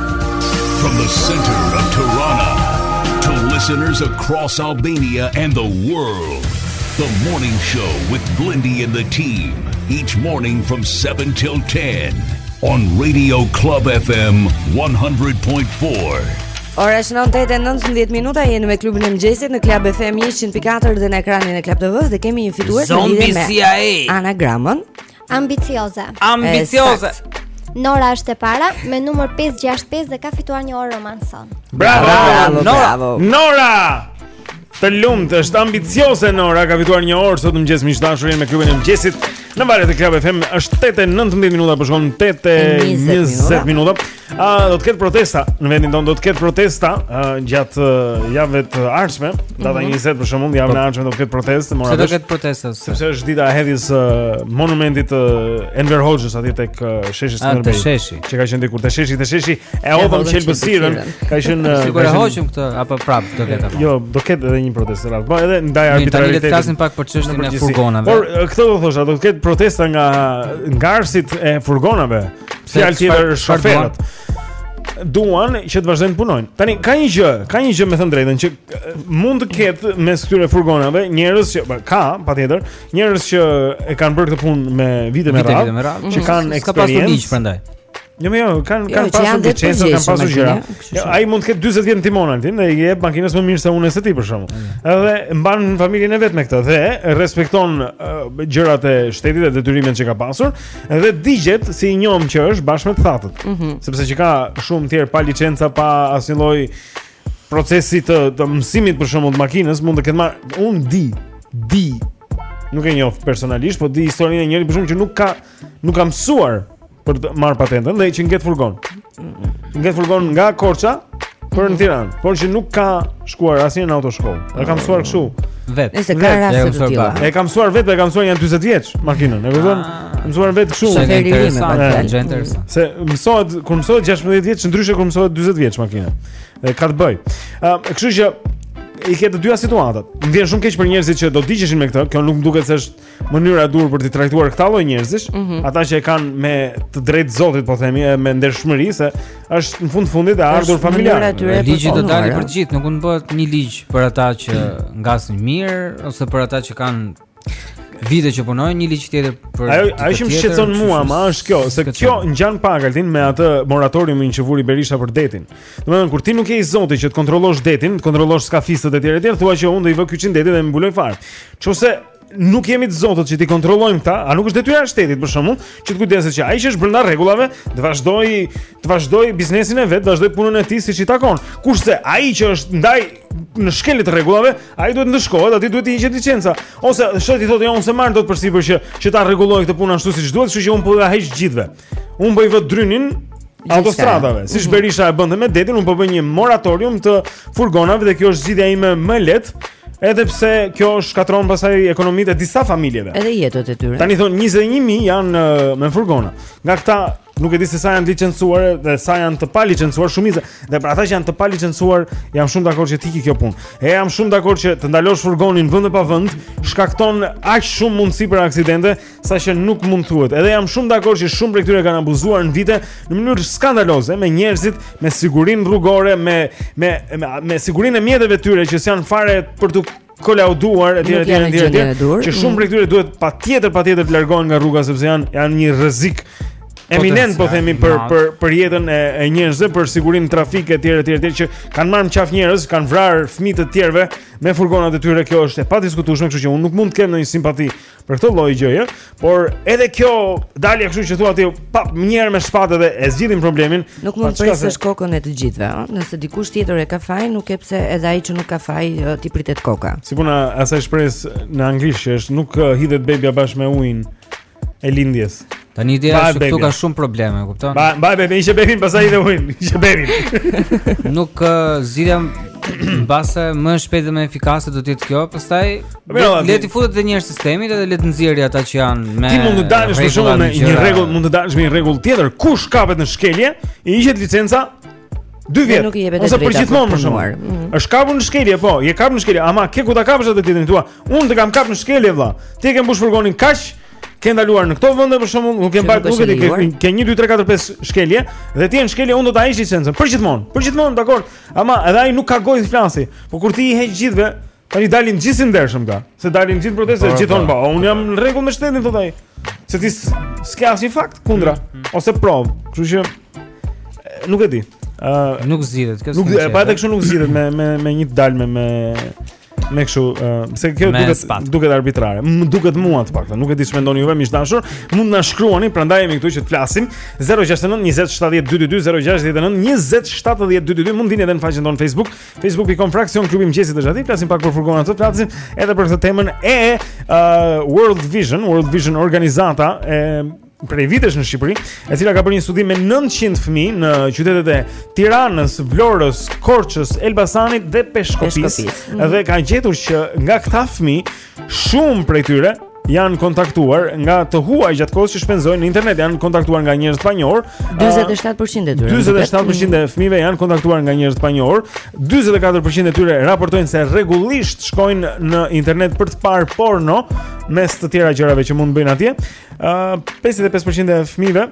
From the center of Tirana to listeners across Albania and the world. The morning show with Blendi and the team each morning from 7 till 10 on Radio Club FM 100.4. Ora është 8:19 minuta, jemi me klubin e mëngjesit në Club FM 104 dhe në ekranin e Club TV-së dhe kemi një fitues në lidhje me anagramën. Ambicioze. Ambicioze. Nora është e para me numër 565 dhe ka fituar një orë romanson. Bravo, bravo, Nora. Bravo. Nora. Të lumtë, është ambicioze Nora, ka fituar një orë sot në mëngjes, miq të dashur me klubin e mëngjesit. Në valët e Club FM është 8:19 minuta, po shkon 8:20 minuta. Uh, do të ketë protesta në vendin tonë, do të ketë protesta uh, gjatë uh, javëve të ardhshme, data mm -hmm. 20 për shembull, javën e po. ardhshme do të ketë protestë, mora. Se do të ketë protesta. Sepse është dita e hedhjes së uh, monumentit të uh, Enver Hoxhës aty tek uh, sheshi Skënderbej. A, te sheshi. Që ka qenë diku te sheshi, te sheshi e hodhëm qelbësirën. Ka qenë uh, Sigur e hoqëm këtë, apo prap do ketë apo. Jo, do ketë edhe një protestë rreth. Po edhe ndaj arbitraritetit. Ne do të flasim pak për çështjen e furgonave. Po uh, këtë do thosha, do të ketë protesta nga ngarësit e furgonave. Fjalë tjetër është shoferët. Duan që të vazhdojnë të punojnë. Tani ka një gjë, ka një gjë me thënë të drejtën që mund të ketë mes këtyre furgonave njerëz që ka patjetër, njerëz që e kanë bërë këtë punë me vite me radhë, që mhm. kanë eksperiencë prandaj. Jo, jo, kanë jo, kanë pasur licencë, kanë pasur gjëra. Jo, ai mund të ketë 40 vjet në timon, Altin dhe i jep makinës më mirë se unë se ti për shembull. Mm. Edhe mban familjen e vet me këtë dhe respekton gjërat e shtetit dhe detyrimet që ka pasur. Edhe digjet si i njomi që është bashkë me të thatët. Mm -hmm. Sepse që ka shumë të tjerë pa licenca, pa asnjë lloj procesi të, të mësimit për shembull të makinës, mund të ketë marrë, unë di, di. Nuk e njoh personalisht, po di historinë e njërit për shembull që nuk ka nuk ka mësuar për të marrë patentën dhe që nget furgon. nget furgon nga Korça për në mhm. Tiranë, por që nuk ka shkuar asnjë në autoshkollë. E ka mësuar kështu. Vet. Nëse ka raste të tilla. E ka mësuar vetë, e ka mësuar janë 40 vjeç makinën. E kupton? Ah. Mësuar vetë kështu. Është interesant, është interesant. Se mësohet kur mësohet 16 vjeç, ndryshe kur mësohet 40 vjeç makina. Dhe ka të bëj. Ë, kështu që i ke të dyja situatat. Më vjen shumë keq për njerëzit që do të digjeshin me këtë, kjo nuk më duket se është mënyra e duhur për të trajtuar këta lloj njerëzish, mm -hmm. ata që e kanë me të drejtë të Zotit, po themi, me ndershmëri se është në fund të fundit e ardhur familjare. Ligji do të dalë për të gjithë, nuk mund të bëhet një ligj për ata që ngasin mirë ose për ata që kanë vite që punojnë, një ligj tjetër për Ajo ajo që më shqetëson mua, ma është kjo, se kjo ngjan pak a shumë me atë moratoriumin që vuri Berisha për detin. Domethënë kur ti nuk je i zoti që të kontrollosh detin, të kontrollosh skafistët e tjerë etj, thua që unë do i vë kyçin detit dhe mbyll fare. Nëse nuk jemi të zotët që t'i kontrollojmë këta, a nuk është detyra e shtetit për shembull që të kujdeset që ai që është brenda rregullave të vazhdojë të vazhdojë biznesin e vet, të vazhdojë punën e tij siç i takon. Kurse ai që është ndaj në shkelje të rregullave, ai duhet të ndëshkohet, atij duhet t'i hiqet licenca. Ose shteti thotë jo, unë s'e marr dot përsipër që që ta rregulloj këtë punë ashtu siç duhet, kështu që unë po ua heq gjithve. Unë po i vë drynin autostradave. Si Berisha e bënte me detin, unë po bëj një moratorium të furgonave dhe kjo është zgjidhja ime më e lehtë. Edhe pse kjo shkatërron pastaj ekonomitë e disa familjeve. Edhe jetët e tyre. Tani thonë 21000 janë me furgona. Nga këta nuk e di se sa janë të licencuar dhe sa janë të palicencuar shumica. Dhe për ata që janë të palicencuar, jam shumë dakord që t'u ikë kjo punë. E jam shumë dakord që të ndalosh furgonin vend pa vend, shkakton aq shumë mundësi për aksidente sa që nuk mund thuhet. Edhe jam shumë dakord që shumë prej këtyre kanë abuzuar në vite në mënyrë skandaloze me njerëzit, me sigurinë rrugore, me me me, me sigurinë e mjeteve të tyre që s'janë fare për t'u kolauduar etj etj etj etj. Që shumë mm. prej këtyre duhet patjetër patjetër të largohen nga rruga sepse janë janë një rrezik iminent po themi për për për jetën e, e njerëzve, për sigurinë e trafikut etj etj etj që kanë marrë në qafë njerëz, kanë vrarë fëmijët e të tjerëve me furgonat e tyre, kjo është e padiskutueshme, kështu që unë nuk mund të kem ndonjë simpati Për këtë lloj gjëje, por edhe kjo dalje kështu që thua ti pap, menjëherë me shpatë dhe e zgjidhim problemin. Nuk mund të presësh se... kokën e të gjithëve, ëh. Nëse dikush tjetër e ka faj, nuk ka pse edhe ai që nuk ka faj t'i pritet koka. Si puna e asaj shprehjes në anglisht që është nuk hidhet bebja bashkë me ujin e lindjes. Tani ideja është këtu ka shumë probleme, kupton? Mba, mbaj bebe, ishte bebin pastaj dhe ujin, ishte bebin. Nuk uh, zgjidhja mbase më e shpejtë dhe më efikase do të jetë kjo, pastaj le t'i futet edhe një herë sistemit edhe le të nxjerrë ata që janë me Ti mund të dalësh për shembull me një rregull, mund të dalësh me një rregull tjetër. Kush kapet në shkelje, i hiqet licenca 2 vjet. Ose për gjithmonë më shumë. Mhm. Është kapur në shkelje, po, je kapur në shkelje, ama ke ku ta kapësh atë tjetrin thua. Unë të kam kapur në shkelje vëlla. Ti ke mbush furgonin kaq Ke ndaluar në këto vende për shembull, nuk ke bërë nuk e ke ke 1 2 3 4 5 shkelje dhe ti në shkelje unë do ta hiq licencën për gjithmonë. Për gjithmonë, dakor. Ama edhe ai nuk ka gojë të flasi. Po kur ti i heq gjithëve, tani dalin gjithë ndershëm këta. Se dalin gjithë protestë, po, gjithmonë po. po. Unë jam në rregull me shtetin thotë ai. Se ti s'ke asnjë fakt kundra mm, mm. ose provë. Kështu që nuk e di. Ë nuk zgjidhet, kjo s'ka. Nuk e pa edhe kështu nuk zgjidhet me me me një dalme me Me kështu, uh, pse kjo duket duket arbitrare. Më duket mua të paktën, nuk e di ç'mendoni juve miq të dashur. Mund të na shkruani, prandaj jemi këtu që të flasim. 069 20 70 222 069 20 70 222 mund të vini edhe në faqen tonë Facebook, facebook.com fraksion klubi mëngjesit të zgjatet, flasim pak për furgonat, do të flasim edhe për këtë temën e uh, World Vision, World Vision organizata e prej vitesh në Shqipëri, e cila ka bërë një studim me 900 fëmijë në qytetet e Tiranës, Vlorës, Korçës, Elbasanit dhe Peshkopisë. Mm. Dhe ka gjetur që nga këta fëmijë, shumë prej tyre janë kontaktuar nga të huaj gjatë kohës që shpenzojnë në internet, janë kontaktuar nga njerëz të panjohur. 47% e tyre. 47% e fëmijëve janë kontaktuar nga njerëz të panjohur. 44% e tyre raportojnë se rregullisht shkojnë në internet për të parë porno, mes të tjera gjërave që mund të bëjnë atje. Uh, 55% e fëmijëve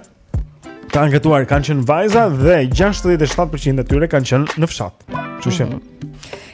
të anketuar kanë qenë vajza dhe 67% e tyre kanë qenë në fshat. Kështu që. Mhm.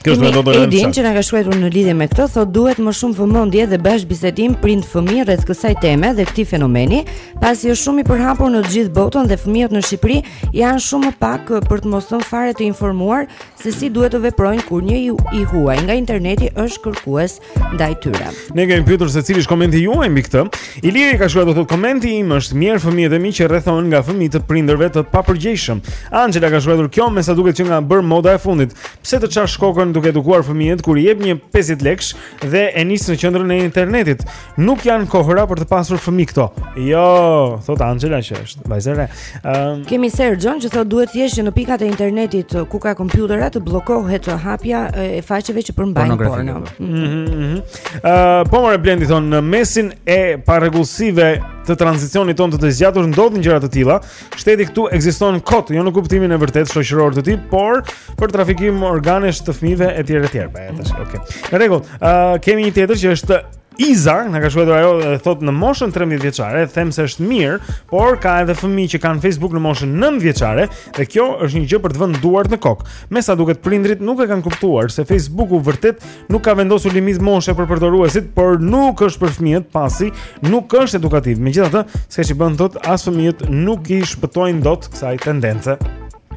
Kjo është mendon dorën. Edin që na ka shkruar në lidhje me këtë, thotë duhet më shumë vëmendje dhe bashkëbisedim prind fëmijë rreth kësaj teme dhe këtij fenomeni, pasi është shumë i përhapur në të gjithë botën dhe fëmijët në Shqipëri janë shumë më pak eh, për të mos thënë fare të informuar se si duhet të veprojnë kur një i huaj nga interneti është kërkues ndaj tyre. Ne kemi pyetur se cili është komenti juaj mbi këtë. Iliri ka shkruar thotë komenti im është mjerë fëmijët e mi që rrethohen nga fëmijë të prindërve të papërgjegjshëm. Anxhela ka shkruar kjo me sa duket qenka bërë moda e fundit. Pse të çash kokën duke edukuar fëmijët kur i jep një 50 lekësh dhe e nis në qendrën e internetit. Nuk janë kohëra për të pasur fëmijë këto. Jo, thotë Anxhela që është vajzë e re. Um, Kemi Serxhon që thotë duhet thjesht që në pikat e internetit uh, ku ka kompjutera të bllokohet uh, hapja uh, e faqeve që përmbajnë porno. Po. Mhm. Mm mm -hmm. uh, po more Blendi thotë në mesin e parregullsive të tranzicionit tonë të tejzgjatur ndodhin gjëra të tilla. Shteti këtu ekziston kot, jo në kuptimin e vërtetë shoqëror të tij, por për trafikim organesh të fëmijëve etj etj. Po, okay. Në rregull, uh, kemi një tjetër që është Iza, na ka shkruar ajo dhe thotë në moshën 13 vjeçare, them se është mirë, por ka edhe fëmijë që kanë Facebook në moshën 9 vjeçare dhe kjo është një gjë për të vënë duart në kokë. Me sa duket prindërit nuk e kanë kuptuar se Facebooku vërtet nuk ka vendosur limit moshe për përdoruesit, por nuk është për fëmijët, pasi nuk është edukativ. Megjithatë, s'ka ç'i bën thotë as fëmijët nuk i shpëtojnë dot kësaj tendence.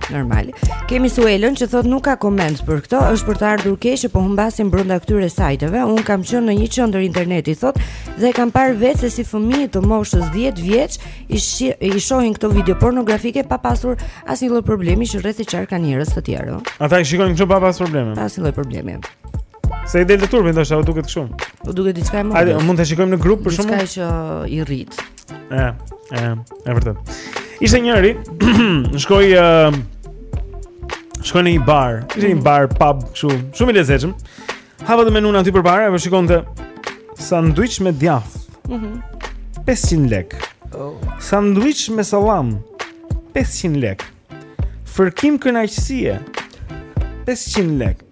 Normal. Kemi Suelën që thot nuk ka koment për këto, është për të ardhur keq që po humbasin brenda këtyre sajteve. Un kam qenë në një qendër interneti thot dhe kam parë vetë se si fëmijë të moshës 10 vjeç i, shi, i shohin këto video pornografike pa pasur asnjë lloj problemi që rreth e qark kanë njerëz të tjerë. Ata i shikojnë këto pa pasur probleme. Pa asnjë lloj problemi. Se i del turpi, ndoshta u duket kështu. U duket diçka e modës. Hajde, mund të shikojmë në grup për shkakun. Diçka që i rrit. E, e, e vërtet. Ishte njëri, shkoi ë uh, shkoi në një bar, ishte një bar pub kështu, shumë i lezetshëm. Hap atë menunë aty përpara, e po shikonte sanduiç me djath. Mhm. Mm 500 lek. Oh. Sanduiç me sallam. 500 lek. Fërkim kënaqësie. 500 lek.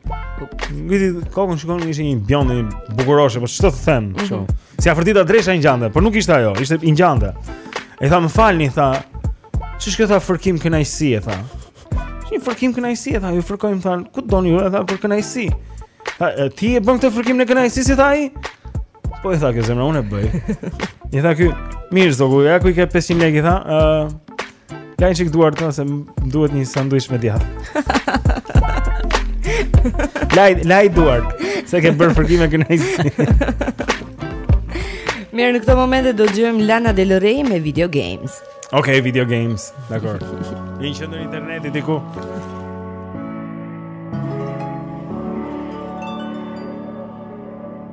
Ngriti kokën shikon ishte një bjonde bukuroshe, po ç'të them mhm. kështu. Mm -hmm. Si Afërdita Dreshaj ngjante, por nuk ishte ajo, ishte i ngjante. E tha më falni, tha. Ç'është kjo tha fërkim kënaqësie tha. Një fërkim kënaqësie tha, ju fërkojmë tha, ku doni ju e tha për kënaqësi. Tha, ti e bën këtë fërkimin e kënaqësisë i tha ai? Po i tha kjo zemra unë e bëj. I tha ky, mirë zogu, ja ku i ke 500 lekë tha, ë uh, Laj një çikë duart tha se më duhet një sanduiç me djathë Laj, laj duart Se ke bërë fërkime kënaqësie Mirë, në këto momente do dëgjojmë Lana Del Rey me video games Ok, video games, dakord Një qendër interneti diku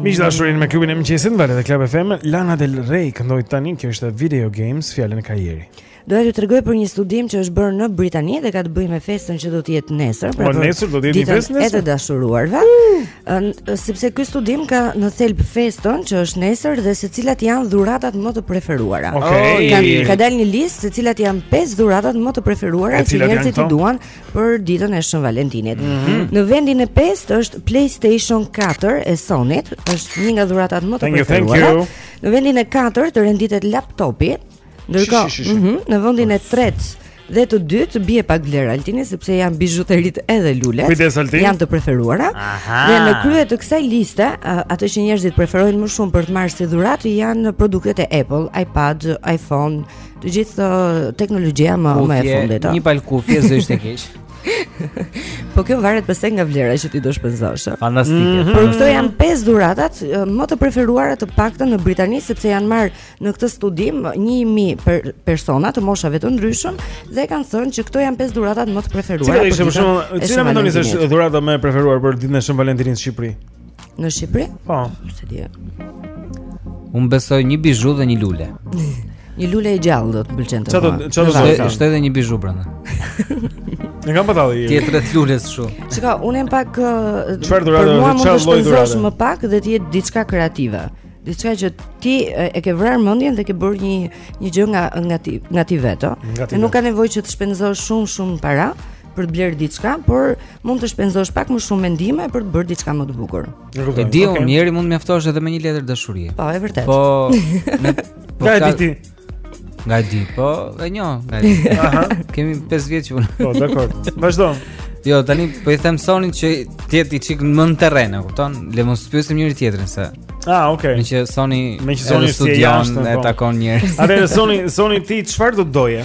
Miq të dashur jeni me klubin e mëngjesit, valët e Club FM, Lana Del Rey këndoi tani, kjo është video games, fjalën e ka Eri. Do t'ju tregoj për një studim që është bërë në Britani dhe ka të bëjë me festën që do të jetë nesër, pra po, po nesër do të jetë një festë nesër. E të dashuruarve. Uh! Sepse ky studim ka në thelb festën që është nesër dhe se cilat janë dhuratat më të preferuara. Okay. Oh, ka, ka dalë një listë se cilat janë pesë dhuratat më të preferuara që njerëzit i duan. për ditën e Shën Valentinit. Mm -hmm. Në vendin e 5 është PlayStation 4 e Sony-t, është një nga dhuratat më të preferuara. Në vendin e 4-t renditet laptopi. Ndërkohë, mm -hmm, në vendin e 3 dhe të dytë bie pak vlerë Altini sepse janë bizhuteritë edhe lulet. Kujdes Altin. Janë të preferuara. Aha. Dhe në krye të kësaj liste, ato që njerëzit preferojnë më shumë për të marrë si dhuratë janë produktet e Apple, iPad, iPhone, E gjithë uh, teknologjia më më e fundit. Një palë kufje s'do ishte keq. Po kjo varet edhe nga vlera që ti do shpenzosh. Fantastike. Mm -hmm. Por këto janë pesë dhuratat uh, më të preferuara të paktën në Britani sepse janë marrë në këtë studim 1000 per persona të moshave të ndryshëm dhe kanë thënë që këto janë pesë dhuratat më të preferuara. Cila ishte për shembull, cila mendoni se është dhurata më e preferuar për ditën e Shën Valentinit në Shqipëri? Në Shqipëri? Po. Se di. Unë besoj një bizhu dhe një lule. një lule e gjallë do të pëlqente. Çfarë çfarë do të Është edhe një bizhu brenda. Në kam patur ai. Ti e tret lules kështu. S'ka, unë jam pak për mua mund të shpenzosh më pak dhe të jetë diçka kreative. Diçka që ti e ke vrarë mendjen dhe ke bërë një një gjë nga nga ti nga ti vetë. Ti nuk ka nevojë që të shpenzosh shumë shumë para për të blerë diçka, por mund të shpenzosh pak më shumë mendime për të bërë diçka më të bukur. E di unë, njeri mund të mjaftosh edhe me një letër dashurie. Po, e vërtet. Po. Po nga e di ti. Nga e di, po, e njoh, nga e di. Aha. Kemi 5 vjet që unë. Po, dakor. Vazhdo. Jo, tani po i them Sonit që të jetë një çik më në terren, e kupton? Le mos pyesim njëri tjetrin se. Ah, okay. Meqë Soni, meqë Soni është jashtë e po takon njerëz. Atëherë Soni, Soni ti çfarë do të doje?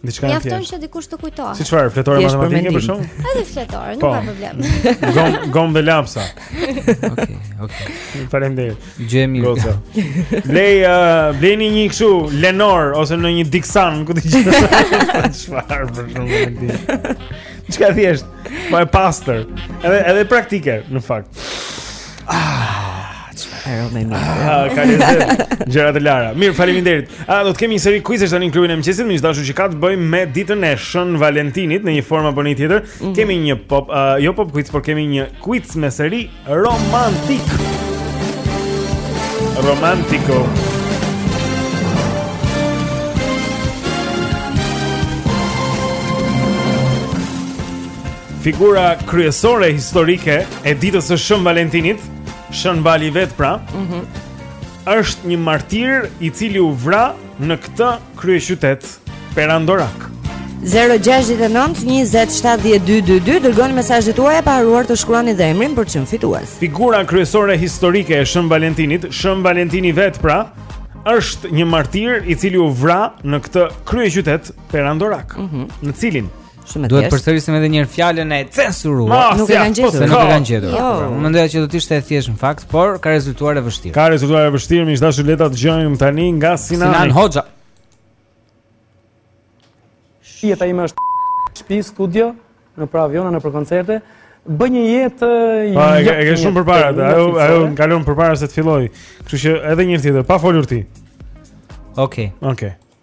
Diçka e thjeshtë. Mjafton që dikush të kujtohet. Si çfarë, fletore matematike për shembull? Edhe fletore, nuk, po, ka problem. Gomë, gomë dhe lapsa. Okej, okej. Faleminderit. Gjë e mirë. Goza. Blej, uh, bleni një kështu Lenor ose në një Dixan, ku ti gjithë. Çfarë për shembull? Diçka e thjeshtë, po e pastër. Edhe edhe praktike në fakt. Ah, çfarë më mirë. Ah, ka lezet. Gjëra të lara. Mirë, faleminderit. Ah, do të kemi një seri quizesh tani në klubin e mëngjesit, miq të dashur që ka të bëjë me ditën e Shën Valentinit në një formë apo në një tjetër. Mm -hmm. Kemi një pop, uh, jo pop quiz, por kemi një quiz me seri romantik. Romantiko. Figura kryesore historike e ditës së Shën Valentinit, Shën Vali vetë pra. Mhm. Mm është një martir i cili u vra në këtë kryeqytet perandorak. 069 2070222 dërgoni mesazhet tuaja pa harruar të shkruani dhe emrin për të qenë fitues. Figura kryesore historike e Shën Valentinit, Shën Valentini vetë pra, është një martir i cili u vra në këtë kryeqytet perandorak, mm -hmm. në cilin Shumë e thjeshtë. Duhet të përsërisim edhe një herë fjalën e censuruar. Nuk e kanë gjetur. Po, nuk e kanë gjetur. Jo. Pra, unë mendoja që do të ishte e thjeshtë në fakt, por ka rezultuar e vështirë. Ka rezultuar e vështirë, miq të dashur le ta dëgjojmë tani nga Sinan. Sinan Hoxha. Jeta ime është shtëpi studio, nëpër aviona, nëpër koncerte. Bëj një jetë i Po, e ke shumë përpara atë. Ajo ajo kalon përpara se të fillojë. Kështu që edhe një herë tjetër, pa folur ti. Okej. Okay. Okej. Okay.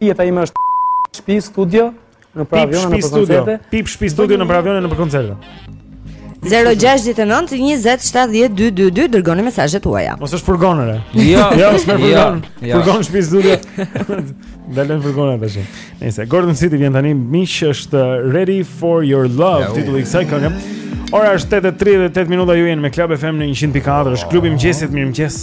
Jeta ime është shpi studio nëpër avion nëpër koncerte. Pip shpi studio nëpër avion nëpër koncerte. 069 20 70 222 dërgoni mesazhet tuaja. Mos është furgonëre. Jo, jo, s'më furgon. Furgon shpi studio. Dalën furgona tash. Nejse Gorgon City vjen tani, miq është Ready for your love, titulli i kësaj kënge. Ora është 8:38 minuta ju jeni në Club FM në 100.4, është klubi i mëngjesit, mirëmëngjes.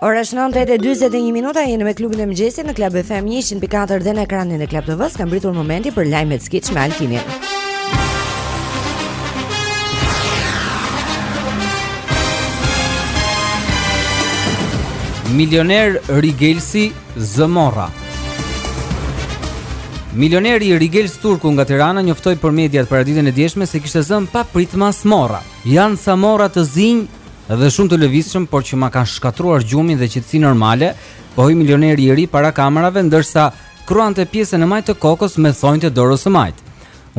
Ora është 9:41 minuta, jemi me klubin e mëngjesit në Club FM 104 dhe në ekranin e Club TV-s, ka mbërritur momenti për lajmet skeç me Altinin. Milioner Rigelsi zë morra Milioneri Rigels Turku nga Tirana njoftoi për mediat paraditen e djeshme se kishte zënë papritmas morra. Janë ca morra të zinj Dhe shumë të lëvizshëm, por që ma kanë shkatërruar gjumin dhe qetësinë normale, pohoi milioneri i ri para kamerave ndërsa kruante pjesën e majtë të kokës me thonjtë e dorës së majtë.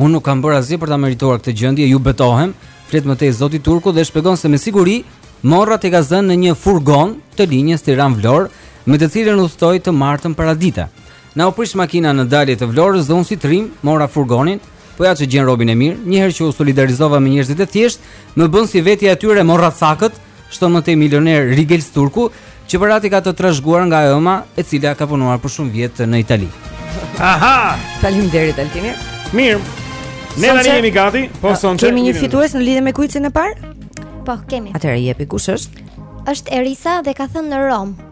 Unë nuk kam bërë asgjë për ta merituar këtë gjendje, ju betohem, flet më tej zoti Turku dhe shpjegon se me siguri morrat i ka zënë në një furgon të linjës Tiranë-Vlorë, me të cilin udhëtoi të martën paradite. Na u prish makina në dalje të Vlorës dhe unë si trim mora furgonin Po ja që gjen robi e mirë, një herë që u solidarizova me njerëzit e thjeshtë, më bënë si vetja e tyre morracakët, shton më tej milioner Rigels Turku, që paratë i ka të trashëguar nga e ëma, e cila ka punuar për shumë vjet në Itali. Aha! Faleminderit Altini. Mirë. Ne tani jemi gati. Po ah, sonte. Kemi një fitues në lidhje me kuicin e parë? Po, kemi. Atëherë jepi kush është? Është Erisa dhe ka thënë në Romë.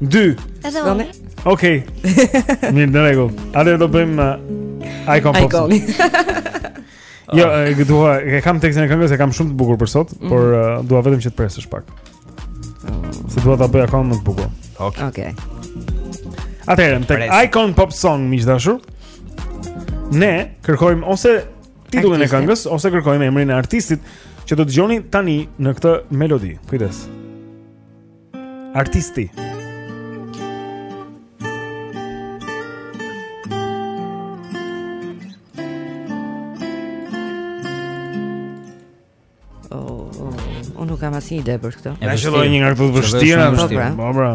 2. Edhe unë. Okej. Okay. Mirë, në rregull. Atëherë do bëjmë uh, Icon Pop? Icon. jo, ah. e dua, e kam tekstin e këngës, e kam shumë të bukur për sot, mm -hmm. por uh, dua vetëm që të presësh pak. Mm. Se dua ta bëj akoma më të bukur. Okej. Okay. Atëherë, tek Icon Pop Song miq të dashur. Ne kërkojmë ose titullin e këngës ose kërkojmë emrin e artistit që do të dëgjoni tani në këtë melodi. Kujdes. Artisti unë nuk kam asnjë ide për këtë. Na qëlloi një nga këto të vështira, po pra. Po pra.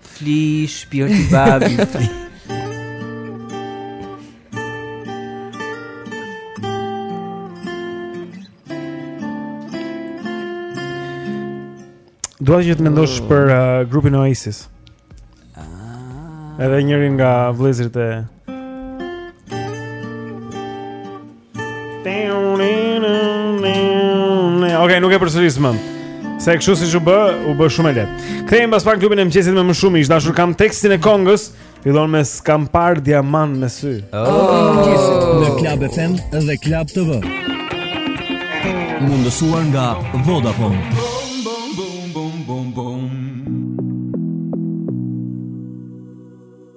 Fli shpirti babi fli Dua që të mendosh oh. për uh, grupin Oasis. Ah. Edhe njërin nga vëllezërit e Okej, nuk e përsëris më. Se e kështu si që bë, u bë shumë e lehtë. Kthehemi pas pak te Klubi i Mëngjesit me më shumë Ish dashur kam tekstin e kongës fillon me s'kam parë diamant me sy oh. Në Club FM dhe Club TV Mundësuar nga Vodafone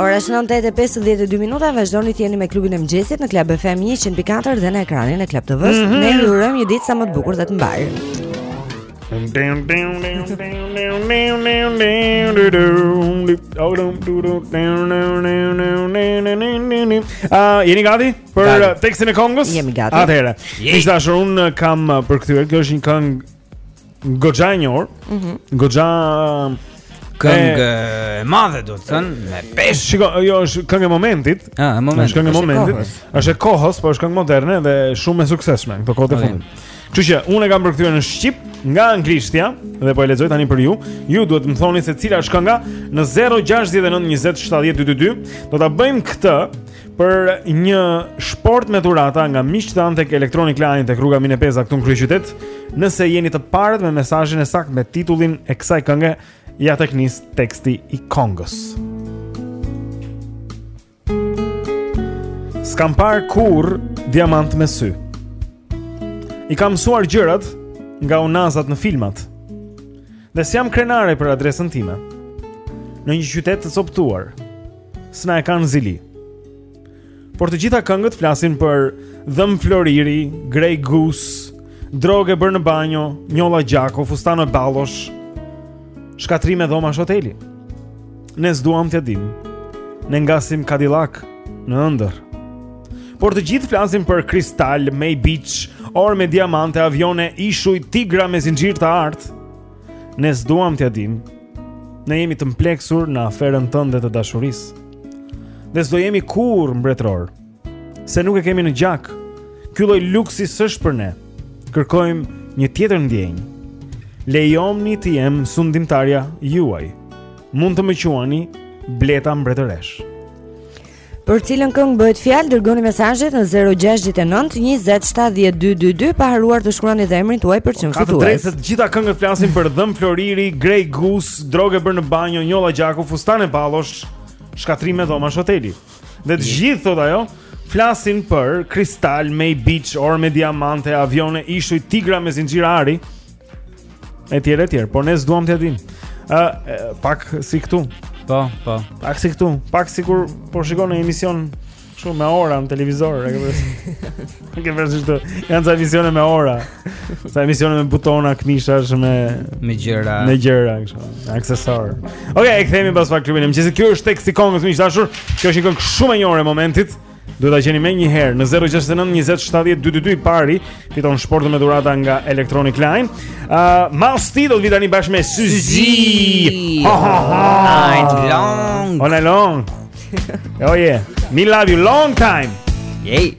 Ora është 9:52 minuta, vazhdoni të jeni me klubin e mëngjesit në Club FM 104 dhe në ekranin e Club TV-së. Mm -hmm. Ne ju urojmë një ditë sa më të bukur dhe të mbarë. Jeni gati për tekstin e kongës? Jemi gati. Atëherë, ish dashur unë kam përkthyer, kjo është një këngë Goxha e njohur. Mhm. Mm Goxha këngë e madhe do të thënë me peshë. Shiko, ajo është këngë e momentit. Ëh, ah, e momentit. Është këngë e momentit. Është e kohës, po është këngë moderne dhe shumë e suksesshme këto kohët e fundit. Kështu që unë e kam përkthyer në shqip nga anglishtja dhe po e lexoj tani për ju. Ju duhet të më thoni se cila është kënga në 069 20 70 222. Do ta bëjmë këtë Për një shportë me dhurata nga miqtë tanë tek Electronic Line tek rruga Mine Peza këtu në kryeqytet, nëse jeni të parët me mesazhin e saktë me titullin e kësaj kënge, ja tek nis teksti i kongës. S'kam parë kurrë diamant me sy. I kam mësuar gjërat nga unazat në filmat. Dhe s'jam krenare për adresën time. Në një qytet të copëtuar, S'na e kanë zili. Por të gjitha këngët flasin për dhëmbë floriri, grey goose, drogë e bërë në banjo, njolla gjaku, fustane ballosh, shkatërrime dhomash hoteli. Ne s'duam t'ia dimë, ne ngasim kadilak në ëndërr. Por të gjithë flasin për kristal, Maybach, orë me diamante, avione, ishuj, tigra me zinxhirë të artë, Ne s'duam t'ia dimë. Ne jemi të mpleksur në aferën tënde të dashurisë. Ne s'do jemi kurrë mbretërorë, se nuk e kemi në gjak. Ky lloj luksi s'është për ne. Kërkojmë një tjetër ndjenjë. Lejomëni të jem sundimtarja juaj. Mund të më quani Bleta Mbretëreshë. Për cilën këngë bëhet fjalë, dërgoni mesazhet në 069 20 70 222 pa harruar të shkruani dhe emrin tuaj për çmim fitues. Ka të drejtë se të gjitha këngët flasin për dhëmbë floriri, grey goose, drogë e bërë në banjo, njolla gjaku, fustane ballosh, shkatërrime dhomash hoteli. Dhe të gjithë thotë ajo, flasin për kristal, Maybach, orë me diamante, avione, ishuj, tigra me zinxhir ari. Etj etj, por ne s'duam t'ia dimë. Ë, uh, pak si këtu. Po, po. Pak si këtu, pak sikur po shikon një emision shumë me ora në televizor, e ke vënë re. Ke vënë re këtu. Janë ca emisione me ora. Ca emisione me butona këmishash me me gjëra. Me gjëra kështu, aksesorë. Okej, okay, e kthehemi pas pak te klubi. Meqë ky është teksti këngës miq të dashur, kjo është një këngë shumë e njohur e momentit. Duhet ta gjeni menjëherë në 069 20 70 222 i pari fiton shportën me dhurata nga Electronic Line. Ë uh, Mousse T do të vijë tani bashkë me Suzy. Ha ha ha. Night long. On a long. Oh yeah. Me love you long time. Yay.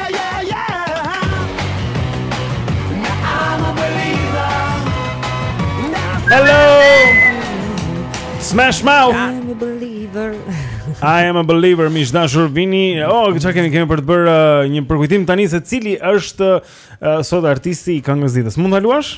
Hello! Smash Mouth! I'm a believer. I am a believer, miq të dashur vini. Oh, ça kemi, kemi për të bërë uh, një përkujtim tani se cili është uh, sot artisti i këngës së ditës. Mund ta luash?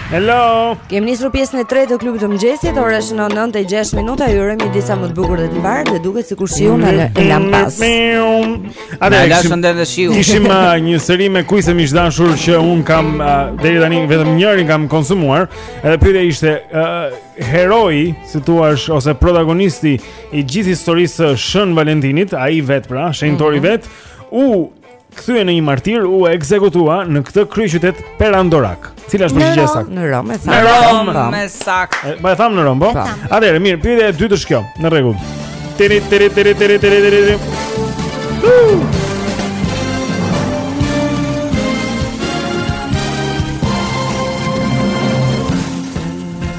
Hello. Kemi nisur pjesën e tretë të klubit të mëngjesit. Ora është 9:06 minuta. Ju urojmë një ditë sa më të bukur dhe të mbarë, dhe duket sikur shiu na lë e lam pas. A dhe kishim ndër dhe shiu. Kishim uh, një seri me kuize miq të dashur që unë kam uh, deri tani vetëm njërin kam konsumuar. Edhe pyetja ishte uh, heroi, si t'thuash, ose protagonisti i gjithë historisë së Shën Valentinit, ai vetë pra, shenjtori mm -hmm. vetë, u kthye në një martir u ekzekutua në këtë kryeqytet perandorak. Cila është përgjigjja e saktë? Në Romë, sa. Në Romë, po. e saktë. Ma e thamë në Romë, po. po. Atëherë, mirë, pyetja e dytë është kjo, në rregull. Tiri tiri tiri tiri tiri tiri.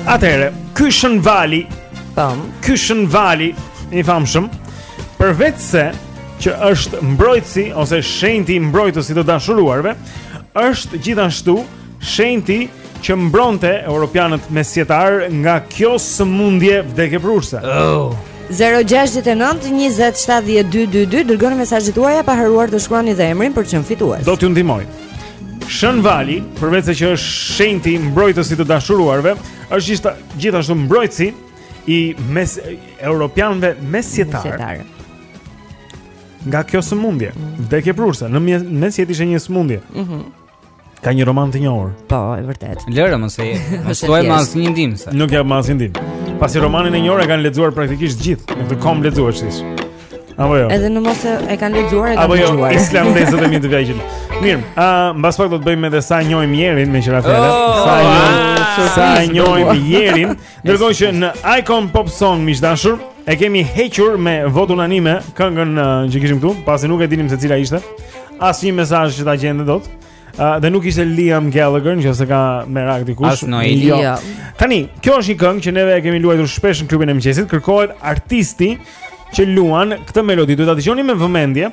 Atëherë, ky Shën Vali, tam, ky Shën Vali, i famshëm, përveçse që është mbrojtësi ose shenjti mbrojtës i të dashuruarve, është gjithashtu shenjti që mbronte europianët mesjetarë nga kjo sëmundje vdekjeprurëse. Oh. 069 20 70 222 dërgoni mesazhet tuaja pa harruar të shkruani dhe emrin për të qenë fitues. Do t'ju ndihmoj. Shën Vali, përveç se që është shenjti mbrojtës i të dashuruarve, është gjithashtu mbrojtësi i mes europianëve mesjetarë. Nga kjo sëmundje, mm -hmm. vdekjeprurëse, në mesjetë ishte një sëmundje. Mhm. Mm Ka një roman të njohur. Po, e vërtetë. Lëre mos e. Mos thuaj më asnjë ndihmë se. Nuk jap asnjë ndihmë. Pasi romanin e njohur e kanë lexuar praktikisht gjithë, në të kom lexuar çish. Apo jo. Edhe në mos e kanë lexuar e kanë lexuar. Apo jo, Islam dhe zot e mi të vajgjin. Mirë, a mbas pak do të bëjmë edhe sa njohim Jerin me qira fjalë. Oh, sa njohim, sa njohim Jerin. Ndërkohë që në Icon Pop Song miq dashur, e kemi hequr me votë unanime këngën uh, që kishim këtu, pasi nuk e dinim se cila ishte. Asnjë mesazh që ta gjente dot. Uh, dhe nuk ishte Liam Gallagher, qoftë se ka merak dikush. As no jo. jo. Tani, kjo është një këngë që neve e kemi luajtur shpesh në klubin e mëngjesit, kërkohet artisti që luan këtë melodi. Duhet ta dëgjoni me vëmendje.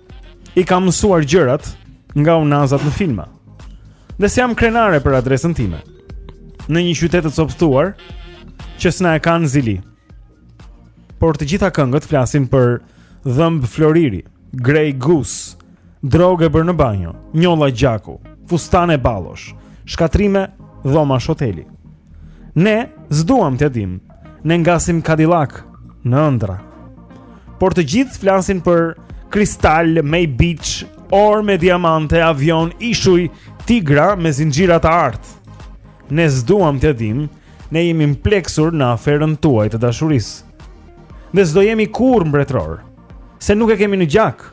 i kam mësuar gjërat nga unazat në filma. Dhe s'jam krenare për adresën time. Në një qytet të copëtuar që s'na e kanë zili. Por të gjitha këngët flasin për dhëmb floriri, grey goose, drogë bërë në banjo, njolla gjaku, fustane ballosh, shkatërrime dhomash hoteli. Ne s'duam ta dimë Ne ngasim Cadillac në ëndrra. Por të gjithë flasin për kristal, May Beach, orë me diamante, avion, ishuj, tigra me zinxhira të artë. Ne s'duam ta dimë, s'jemi mpleksur në aferën tuaj të dashurisë. Dhe s'do jemi kurrë mbretërorë, se nuk e kemi në gjak.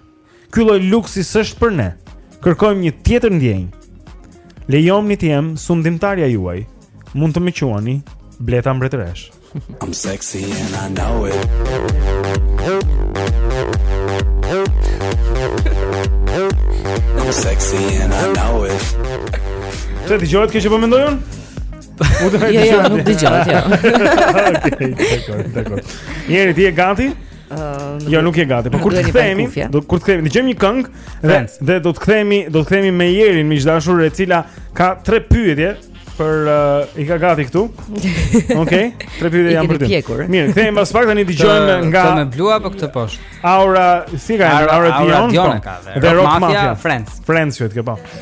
Ky lloj luksi s'është për ne. Kërkojmë një tjetër ndjenjë. Lejomni të jem sundimtarja juaj. Mund të më quani Bleta Mbretëreshë. I'm sexy and I know it. I'm sexy and I know it. S'dëgjohet kjo që po mendoj unë? U të hajtë Jo, jo, nuk dëgjohet, jo. Okej, dakor, dakor. Jeri, ti je gati? Uh, jo, nuk je gati. Po kur të kthehemi, do kur të kthehemi, dëgjojmë një këngë dhe dhe do të kthehemi, do të kthehemi me Jerin, miq dashur, e cila ka tre pyetje për uh, i ka gati këtu. Okej, okay, tre pyetje janë për ty. Mirë, kthehemi pas pak tani dëgjojmë nga këto me blu apo këtë poshtë. Aura, si e ka? Aura, Aura Dion. Dhe Rock Mafia, Friends. Friends, ju e ke pa. Po.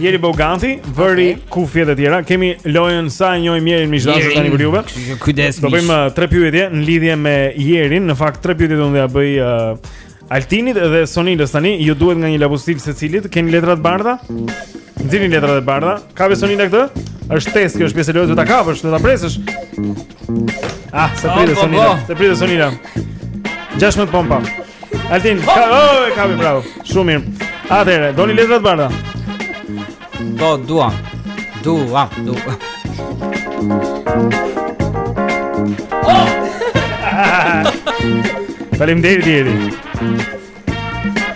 Jeri Boganti, vëri okay. kufjet e tjera. Kemi lojën sa e njohim Jerin miq dashur tani për juve. Kujdes. Do bëjmë uh, tre pyetje në lidhje me Jerin. Në fakt tre pyetje do t'ia bëj uh, Altinit dhe Sonilës tani. Ju duhet nga një lapostil secilit. Keni letra të bardha? Nxirrni letra të bardha. Ka be Sonila këtu? Është test kjo, është pjesë e lojës, do ta kapësh, do ta presësh. Ah, s'e priti Sonila. S'e priti Sonila. 16 pompa. Altin, ka, oh, e kapi bravo. Shumë mirë. Atëherë, doni letra të bardha. Po, dua. Dua, dua. Oh! Faleminderit Jeri.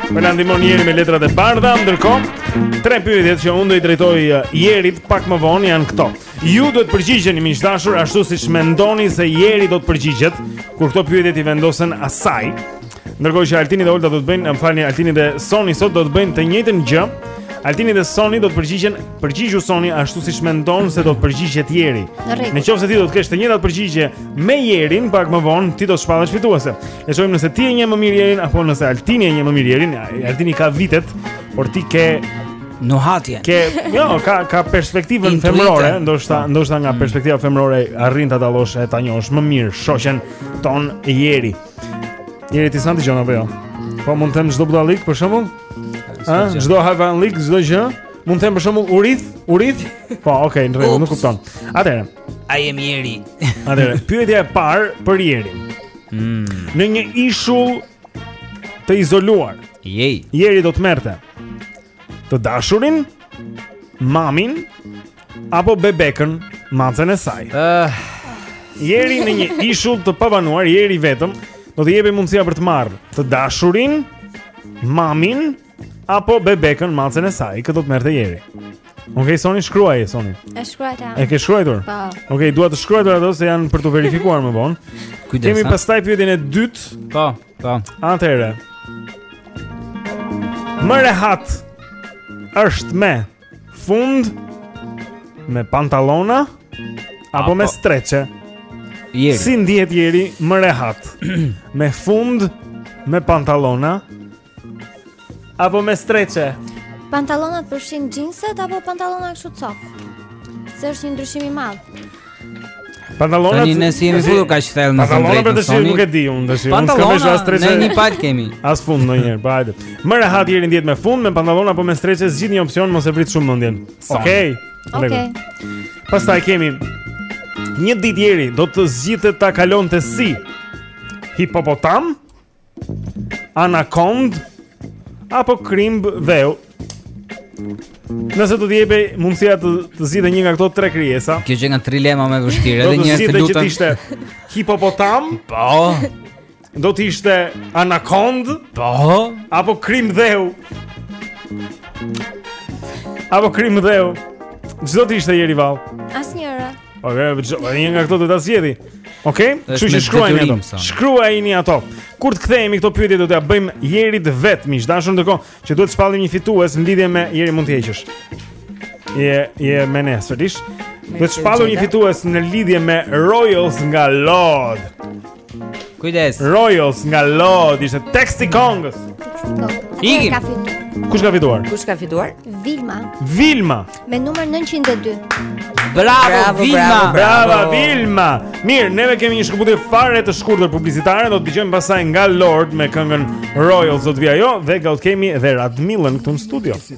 Pra na ndihmon Jeri me letrat e bardha, ndërkohë tre pyetjet që unë do i drejtoj uh, Jerit pak më vonë janë këto. Ju do të përgjigjeni miq të dashur ashtu siç mendoni se Jeri do të përgjigjet kur këto pyetje t'i vendosen asaj. Ndërkohë që Altini dhe Olta do të bëjnë, më falni, Altini dhe Soni sot do të bëjnë të njëjtën gjë. Altini dhe Soni do të përgjigjen, përgjigju Soni ashtu siç mendon se do të përgjigjet Jeri. Në qoftë se ti do të kesh të njëjtat përgjigje me Jerin, pak më vonë ti do të shpallesh fituese. Le të shohim nëse ti e njeh më mirë Jerin apo nëse Altini e njeh më mirë Jerin. Altini ka vitet, por ti ke Nuhatje. Ke, jo, ka ka perspektivën femërore, ndoshta po. ndoshta nga mm. perspektiva femërore arrin ta dallosh e ta njohësh më mirë shoqen tonë Jeri. Jeri ti s'na dëgjon apo jo? Po mund të them çdo budallallëk për shembull? Ë, çdo havan lik, çdo gjë? Mund të them për shembull urith, urith? Po, okay, në rregull, nuk kupton. Atëherë, a jem Jeri? Atëherë, pyetja e parë për Jerin. Mm. Në një ishull të izoluar. Jej. Jeri do të merrte të dashurin, mamin apo bebekën, macen e saj. Ëh. Uh. Jeri në një ishull të pabanuar, jeri vetëm, do t'i jepej mundësia për të marrë të dashurin, mamin apo bebekën macen e saj, kë do të merrte Jeri. Okay, soni shkruaj, soni. E shkruajta. E ke shkruajtur? Po. Okej, okay, duhen të shkruajtura ato se janë për t'u verifikuar më vonë. Kujdes. Kemi pastaj pyetjen e dytë. Po, po. Atëherë. Më rehat është me fund me pantallona apo me streçe? Jeri. Si ndihet Jeri më rehat? me fund me pantallona Apo me streçe? Pantallonat përfshijnë jeanset apo pantallona kështu copë? Se është një ndryshim i madh. Pantallonat. Tani ne s'i jemi futur kaq thellë në fund. Pantallonat për të nuk e di unë, tash unë s'kam vesh as streçe. Ne një palë kemi. As fund ndonjëherë, po hajde. Më rehat Jeri ndihet me fund me pantallona apo me streçe, zgjidh një opsion, mos e vrit shumë mendjen. Okej. Okej. Pastaj kemi një ditë Jeri do të zgjidhte ta kalonte si hipopotam Anakondë apo krimb dheu. Nëse do t'i jepej mundësia të të zgjidhte një nga këto tre krijesa. Kjo qenka trilema më e vështirë, edhe një herë të lutem. Do të ishte hipopotam? Po. Do të ishte anakondë? Po. Apo krimb dheu? Apo krimb dheu? Ç'do të ishte Jeri vallë. Asnjëra. Po e vëzhgjo, po një nga këto duhet ta zgjedhë. Okej? Okay? Kështu që shkruajini ato. Shkruajini ato. Kur të kthehemi këto pyetje do t'ia bëjmë Jerit vetë, miq të dashur, ndërkohë që duhet të shpallim një fitues në lidhje me Jeri mund t'i heqësh. Je je me ne, sërish. Do të shpallim një fitues në lidhje me Royals nga Lorde. Kujdes. Royals nga Lord ishte teksti i këngës. Ikim. Kush ka fituar? Kush ka fituar? Vilma. Vilma. Me numër 902. Bravo, bravo Vilma. Bravo, bravo. bravo Vilma. Mirë, neve kemi një shkëputje fare të shkurtër publicitare, do të dëgjojmë pastaj nga Lord me këngën Royals do të vijë ajo dhe do të kemi edhe Radmilën këtu në studio.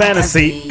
Fantasy.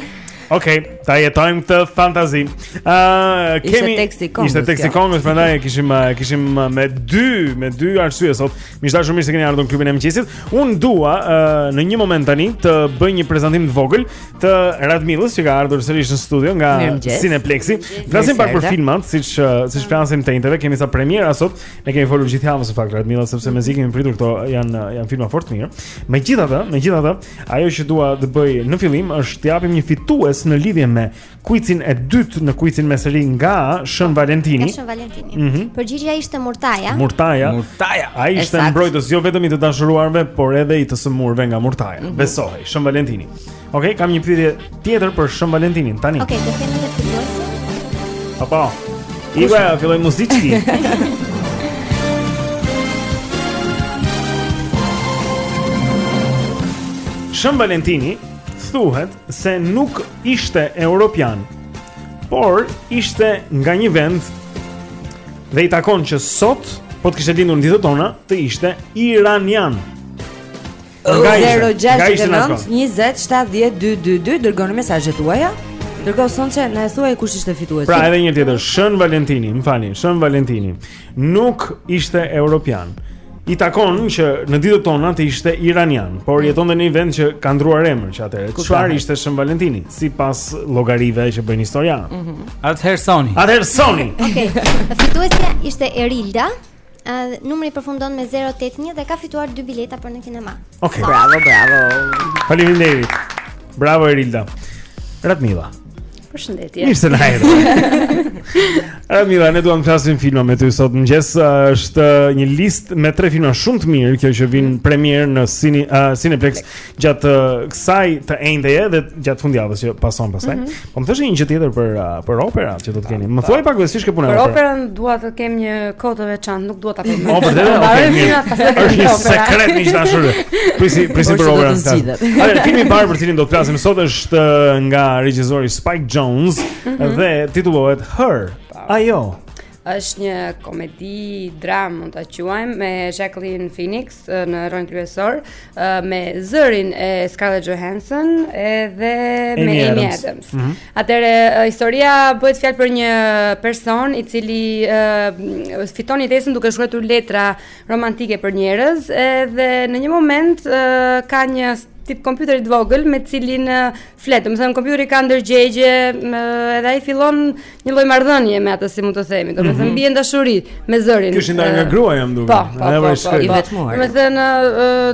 Okej, okay, ta jetojmë këtë fantazi. Ëh, uh, kemi Ishte teksti i këngës. Ishte teksti i këngës, prandaj e kishim e kishim me dy, me dy arsye sot. Miq të dashur mirë se keni ardhur në klubin e mëngjesit. Unë dua uh, në një moment tani të bëj një prezantim të vogël të Radmilës që ka ardhur sërish në studio nga Cineplexi. Flasim pak për filmat, siç uh, siç flasim të enjteve, kemi ca premiera sot. Ne kemi folur gjithë javën në fakt Radmila sepse mezi kemi pritur këto janë uh, janë filma fort të mirë. Megjithatë, megjithatë, ajo që dua të bëj në fillim është të japim një fitues në lidhje me kuicin e dytë në kuicin me seri nga Shën po, Valentini. Shën Valentini. Mm -hmm. Përgjigjja ishte murtaja. Murtaja. Murtaja. Ai ishte mbrojtës jo vetëm i të dashuruarve, por edhe i të sëmurëve nga murtaja. Mm -hmm. Besohej Shën Valentini. Okej, okay, kam një pyetje tjetër për Shën Valentinin tani. Okej, okay, do të kemi një pyetje. Apo. Iva, filloi muzikë. Shën Valentini thuhet se nuk ishte europian, por ishte nga një vend dhe i takon që sot po të kishte lindur në ditët tona, të ishte iranian. 0-6-9-27-12-22 Dërgoni mesazhet tuaja Dërgoni, Soni na e thuaj kush ishte fituesi Pra edhe një tjetër Shën Valentini Më falni Shën Valentini Nuk ishte Europian I takon që në ditët tona të ishte Iranian Por mm. jetonte në një vend që ka ndërruar emër që atëherë Çfarë ishte Shën Valentini Sipas llogarive që bëjnë historianët mm -hmm. Atëherë Soni Atëherë Soni Ok Fituesja ishte Erilda Uh, numri përfundon me 081 dhe ka fituar dy bileta për në kinema. Okej. Okay. Bravo, bravo. Faleminderit. Bravo Erilda. Radmila. Përshëndetje. Mirë se na erdhe. Radmila, ne duam të flasim filma me ty sot në mëngjes. Është një listë me tre filma shumë të mirë, këto që vijnë premierë në Cine uh, Cineplex. gjatë kësaj të enjteje dhe gjatë fundjavës që pason pastaj. Mm -hmm. Po më thoshe një gjë tjetër për uh, për opera që do të keni. Më thuaj pak se si është puna. Për operën dua të kem një kohë të veçantë, nuk dua ta kem. Po për vetë, okay, mirë. Është një sekret miq të dashur. Prisni, prisni për operën. Ai filmi i parë për cilin do të flasim sot është uh, nga regjizori Spike Jonze mm -hmm. dhe titullohet Her. Ajo. Është një komedi, dramë, mund ta quajmë me Joaquin Phoenix në rolin kryesor, me zërin e Scarlett Johansson edhe me Amy Adams. Adams. Mm -hmm. Atëherë historia bëhet fjalë për një person i cili uh, fiton jetesën duke shkruar letra romantike për njerëz, edhe në një moment uh, ka një tip kompjuteri të vogël me të cilin flet, domethënë kompjuteri ka ndërgjegje, edhe ai fillon një lloj marrëdhënie me atë si mund të themi, domethënë mhm. bie në dashuri me zërin. Ishte ndarë nga gruaja më duket. Po, po, po, po, po, i vetmuar. Domethënë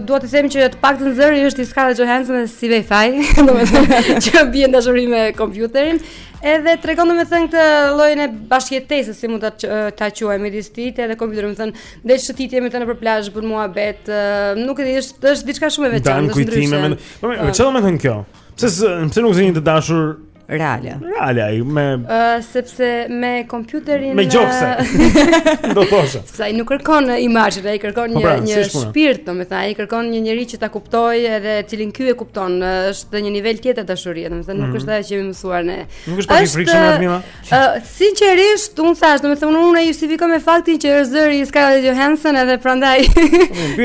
dua të them që të paktën zëri është i Scarlett Johansson dhe s'i vë faj, domethënë që bie në dashuri me kompjuterin. Edhe tregon domethënë këtë llojin e bashkëjetesës si mund ta ta quajmë midis tij dhe kompjuterit, domethënë del shëtitje me të nëpër plazh bën muhabet, nuk e di, është është diçka shumë e veçantë, është ndryshe. Po më, çfarë domethënë kjo? Pse pse nuk zë një të dashur reale. Reale ai më mirë sesa me kompjuterin me gjokse. Do thosha. Se ai nuk kërkon imazhin, ai kërkon po një pra, një shpirt, domethënë ai kërkon një njeri që ta kuptojë edhe të cilin ky e kupton. Është një nivel tjetër dashurie, domethënë nuk mhm. është ajo që jemi mësuar ne. Nuk është pak i frikshëm Admina? Uh, sinqerisht, unë thashë, domethënë, unë e justifikoj me faktin që është zëri i Scarlett Johansson edhe prandaj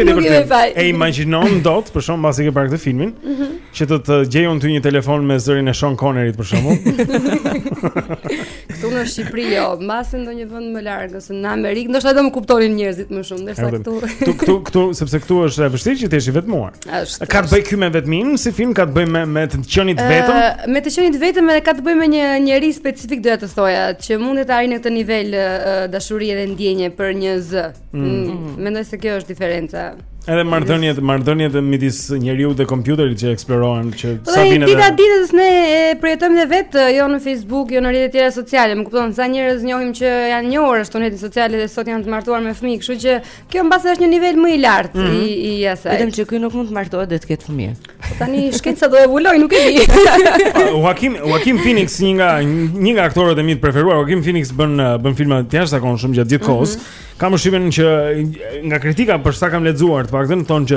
nuk i vë faj. E imagjinon dot, për shembull, pasi ke parë këtë filmin, mm -hmm. që të të zgjojë ty një telefon me zërin e Sean Connery-t, për shembull. këtu në Shqipëri, jo, mbase në ndonjë vend më larg, ose në Amerikë, ndoshta do më kuptonin njerëzit më shumë, dhe këtu... këtu, këtu, këtu, sepse këtu është e vështirë që të jesh i vetmuar. Është. Ka të bëjë kjo me vetminë si film, ka të bëjë me me të qenit vetëm. Ëh, me të qenit vetëm edhe ka të bëjë me një njeri specifik doja të thoja, që mundet të arrijë në këtë nivel dashurie dhe ndjenje për një zë. Mm. Mm. Mendoj se kjo është diferenca. Edhe marrëdhëniet, marrëdhëniet midis njeriu dhe kompjuterit që eksplorohen që po, sa vjen edhe. Dita ditës ne e përjetojmë dhe vet jo në Facebook, jo në rrjete të tjera sociale, më kupton, sa njerëz njohim që janë njohur ashtu në rrjete sociale dhe sot janë të martuar me fëmijë, kështu që Kjo mbase është një nivel më i lartë mm -hmm. i mhm. i asaj. Vetëm që ky nuk mund të martohet dhe të ketë fëmijë. Po tani shkenca do evoluojë, nuk e di. Joaquin Joaquin Phoenix, një nga një nga aktorët e mi të preferuar, Joaquin Phoenix bën bën filma të jashtëzakonshëm gjatë gjithë kohës. Mm -hmm. Kam përshtypjen që nga kritika për sa kam lexuar, të paktën thonë që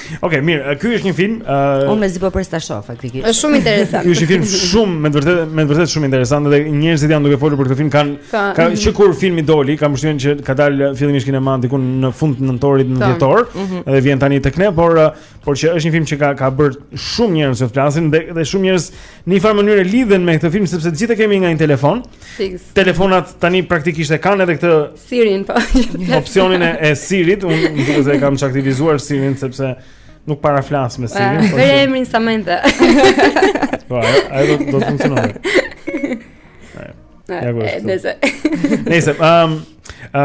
Okej, okay, mirë, ky është një film. Uh, Unë mezi po pres ta shoh faktikisht. Është shumë interesant. Ky është një film shumë me vërtet me vërtet shumë interesant dhe njerëzit janë duke folur për këtë film kanë ka, ka mm -hmm. që kur filmi doli, kam përshtypjen që ka dalë fillimisht në kinema diku në fund të nëntorit në dhjetor mm -hmm. dhe vjen tani tek ne, por por që është një film që ka ka bërë shumë njerëz të flasin dhe dhe shumë njerëz në një farë mënyrë lidhen me këtë film sepse të gjithë e kemi nga një telefon. Fiks. Telefonat tani praktikisht e kanë edhe këtë Sirin po. Opsionin e, e Sirit, unë duhet të kam çaktivizuar Sirin sepse nuk para flas me Sirin. Po e ka emrin Samantha. Po, ai do të funksionojë. Ja ku është. Nëse. Nëse, ehm, ë,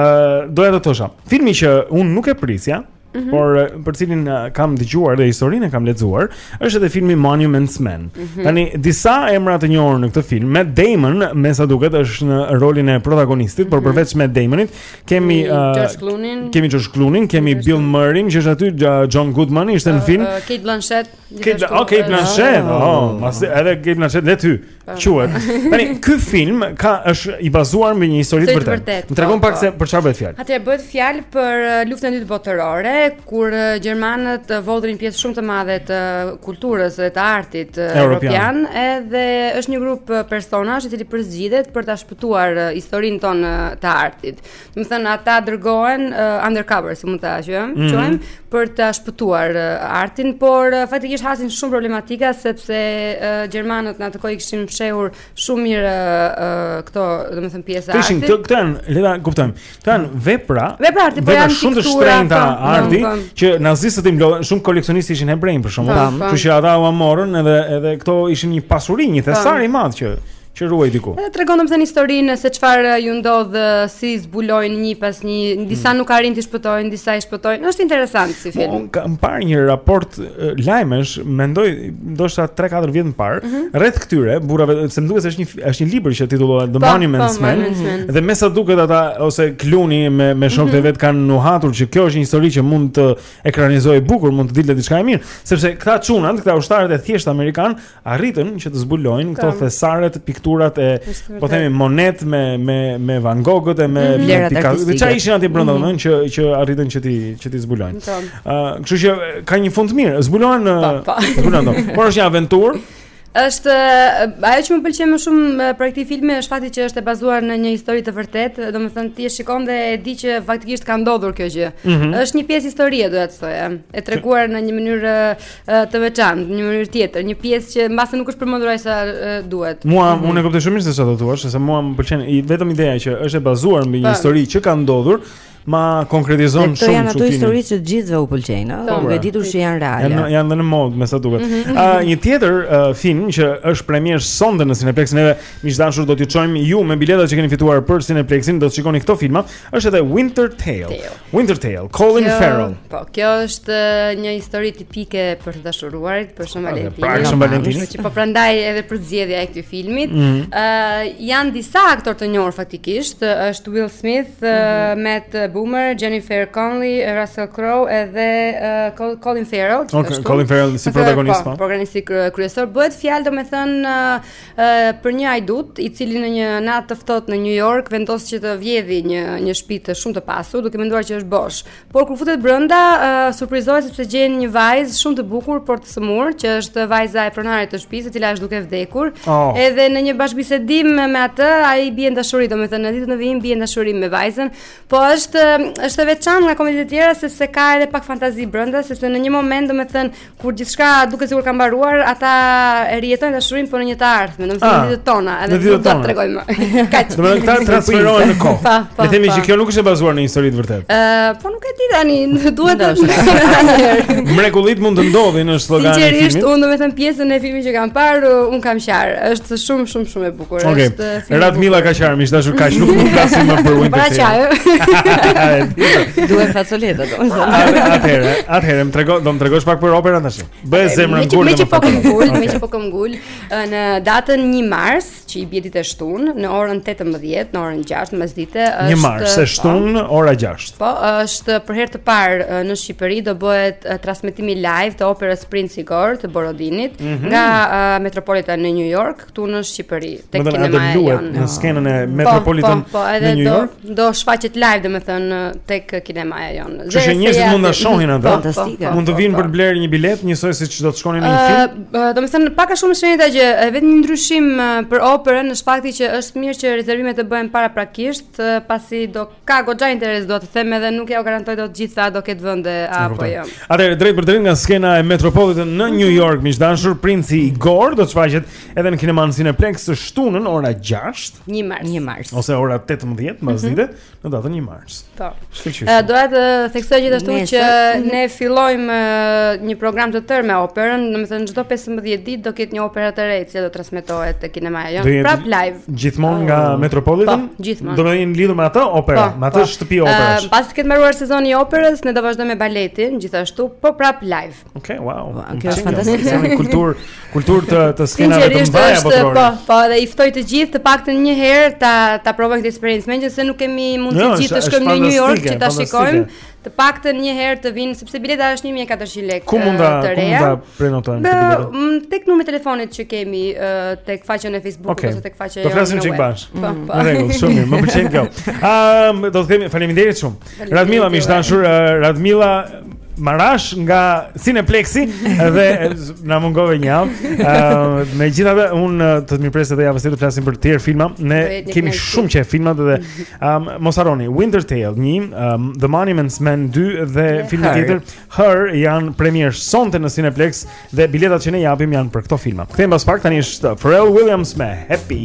doja të thosha, filmi që unë nuk e prisja, Mm -hmm. Por eh, për cilin eh, kam dëgjuar dhe historinë e kam lexuar, është edhe filmi Monuments Men. Mm -hmm. Tani disa emra të njohur në këtë film, Matt Damon, me sa duket është në rolin e protagonistit, mm -hmm. por mhm. përveç Matt Damonit, kemi uh, George Clooney, kemi George Clooney, kemi Bill Murray, që është aty John Goodman, ishte uh, në film. Uh, Cate Blanchett. Cate, oh, Cate Blanchett, oh, oh, mas edhe Cate Blanchett aty. Po. Quhet. Tani ky film ka është i bazuar mbi një histori të vërtetë. Më tregon po, pak po. se për çfarë bëhet fjalë. Atëherë bëhet fjalë për uh, luftën e dytë botërore, kur uh, gjermanët uh, vodhën pjesë shumë të madhe të kulturës dhe të artit europian, edhe është një grup personash i cili përzgjidhet për ta shpëtuar historinë tonë të artit. Domethënë, ata dërgohen uh, undercover, si mund ta, mm -hmm. quajmë, për ta shpëtuar uh, artin, por uh, faktikisht hasin shumë problematika, sepse uh, Gjermanët në atë kohë i kishin fshehur shumë mirë uh, uh, këto, domethënë, pjesë arti. Kishin, këto janë, le ta kuptojmë, këto janë vepra, vepra arti, po vepra shumë të shtrenjta po, arti, po. që nazistët i mblodhën, shumë koleksionistë ishin hebrenj, për shembull, kështu që ata ua morën, edhe, edhe këto ishin një pasuri, një thesar i madhë që... Që ruhej diku. Edhe tregon domethënë historinë se çfarë ju ndodh, si i zbulojnë një pas një, disa mm. nuk arrijnë t'i shpëtojnë, disa i shpëtojnë. Është interesant si film. Unë kam parë një raport lajmesh, mendoj ndoshta 3-4 vjet më parë, mm -hmm. rreth këtyre burrave, se më duket se është një është një libër që titullohet The po, Monuments po, Men. Mm. Dhe me sa duket ata ose Kluni me me shokët mm -hmm. e vet kanë nuhatur që kjo është një histori që mund të ekranizohej bukur, mund të dilte diçka e mirë, sepse këta çunat, këta ushtarët e thjeshtë amerikanë arritën që të zbulojnë këto Tam. thesaret, pikturat e po themi Monet me me me Van Gogh-ët e me mm -hmm. Picasso. Dhe çfarë ishin aty brenda mm -hmm. që që arritën që t'i që t'i zbulojnë. Ëh, uh, kështu që ka një fund të mirë. Zbulohen zbulohen. Por është një aventurë. Është ajo që më pëlqen më shumë për këtë film është fakti që është e bazuar në një histori të vërtetë, domethënë ti e shikon dhe e di që faktikisht ka ndodhur kjo gjë. Mm -hmm. Është një pjesë historie, do të thoja, e treguar në një mënyrë të veçantë, një mënyrë tjetër, një pjesë që mbase nuk është përmendur aq sa duhet. Mua mm -hmm. unë e kuptoj shumë mirë se çfarë po thua, sepse mua më pëlqen vetëm ideja që është e bazuar mbi një po. histori që ka ndodhur, ma konkretizon shumë çuditërisht. Këto janë ato histori që të gjithëve u pëlqejnë, ëh, po, duke ditur se janë reale. Janë janë në modë, me sa duket. Mhm. A një tjetër uh, film që është premierë sonte në Cineplex, neve miq të dashur do t'ju çojmë ju me biletat që keni fituar për Cineplexin, do të shikoni këto filma, është edhe Winter's Tale. Winter Tale, Colin kjo, Farrell. Po, kjo është një histori tipike për të dashuruarit, për Shën Valentinin. Pra, Shën Valentinin. Që po prandaj edhe përzgjedhja e këtij filmi. Ëh, mm uh, janë disa aktorë të njohur faktikisht, është Will Smith, mm -hmm. Matt Bomer, Jennifer Connelly, Russell Crowe edhe uh, Colin Farrell. Okej, okay, Colin Farrell si protagonist po. Po, protagonist kryesor bëhet fjalë domethënë uh, për një hajdut i cili në një natë të ftohtë në New York vendos që të vjedhë një një shtëpi të shumë të pasur, duke menduar që është bosh. Por kur futet brenda, uh, surprizohet sepse gjen një vajzë shumë të bukur por të sëmurë, që është vajza e pronarit të shtëpisë, e cila është duke vdekur. Oh. Edhe në një bashkëbisedim me atë, ai bie në dashuri, domethënë në ditën e vijim bie në dashuri me vajzën. Po është është e veçantë nga komeditë e tjera sepse ka edhe pak fantazi brenda, sepse në një moment domethënë kur gjithçka duket sikur ka mbaruar, ata e rijetojnë dashurinë por në një të ardhme, domethënë ah, ditët tona, edhe s'do ta tregoj më. Kaq. Domethënë transferohen në kohë. Le të themi që kjo nuk është e bazuar në histori të vërtetë. Ë, po nuk e di tani, duhet të thonë. Mrekullitë mund të ndodhin, slogani. Sinqerisht, unë domethënë pjesën e filmit që kam parë, unë kam qarë. Është shumë shumë shumë e Por okay. është film. Radmila ka qarë, miq të dashur kaq nuk mund të flasim më për Winter Tale. Pra ka qarë. Duhen facoleta domethënë. Atëherë, atëherë më trego, do më tregosh pak për operën tash. Bëj zemrën gur. Meqë po këmbëngul, meqë po këmbëngul në datën 1 mars, që i bie ditë e shtun, në orën 18, në orën 6 mbasdite është 1 mars, e shtun, po. ora 6. Po, është për herë të parë në Shqipëri do bëhet transmetimi live të operës Prince Igor të Borodinit mhm. nga Metropolitan në New York, këtu në Shqipëri, tek kinemaja jonë. Domethënë në skenën e po, Metropolitan po, po, po, në New York. Do, do shfaqet live domethënë tek kinemaja jonë. Që që njerëzit mund ta shohin atë, po, po, mund të vijnë për të blerë një biletë, njësoj siç do të shkonin në një film. Domethënë, pak a shumë është e njëjta gjë, vetëm një ndryshim për operën, është fakti që është mirë që rezervimet të bëhen paraprakisht, pasi do Ka goxha interes dua të them edhe nuk jua garantoj dot nëse do ketë vende apo jo. Atëherë drejtpërdrejt nga skena e Metropolitan në New York, miq të dashur, Princi Igor do të shfaqet edhe në kinemanë Cineplex të shtunën ora 6, 1 mars, 1 mars ose ora 18 mbasdite mm -hmm. në datën 1 mars. Po. Ë doja të theksoj gjithashtu që mhm. ne fillojmë një program të tërë me operën, domethënë çdo 15 ditë do ketë një operë të re që do transmetohet te kinemaja jonë prap live. Gjithmonë nga oh. Metropolitan. Po, gjithmonë. Do të jeni lidhur me atë operë, po, me atë po. shtëpi operash. Uh, Pasi të ketë mbaruar sezoni i operës, ne do vazhdojmë me baletin, gjithashtu po prap live. Okej, okay, wow. Wow, kjo është fantastike. Kjo është kulturë, kulturë të të skenave të mëdha apo të Po, po, edhe i ftoj të gjithë të paktën një herë ta ta provojnë këtë eksperiencë, meqenëse nuk kemi mundësi jo, të gjithë të shkojmë në New York që ta shikojmë. Të paktën një herë të vijnë sepse bileta është 1400 lekë. Ku mund ta ku mund ta prenotojmë këtë biletë? Tek numri i telefonit që kemi tek faqja në Facebook ose tek faqja e. Do flasim çik bashkë. Po, mm, po. Në rregull, shumë mirë, më pëlqen kjo. Ëm, do të themi faleminderit shumë. Radmila miq të dashur, Radmila Marash nga Cineplexi dhe na mungove një javë. Ëm, megjithatë unë do të mirëpres edhe javën tjetër të flasim për të tjerë filma. Ne kemi shumë qejf filmat dhe Um, mos harroni Winter Tale 1, um, The Monuments Men 2 dhe filmi tjetër Her janë premierë sonte në Cineplex dhe biletat që ne japim janë për këto filma. Kthehemi pas pak tani është Pharrell Williams me Happy.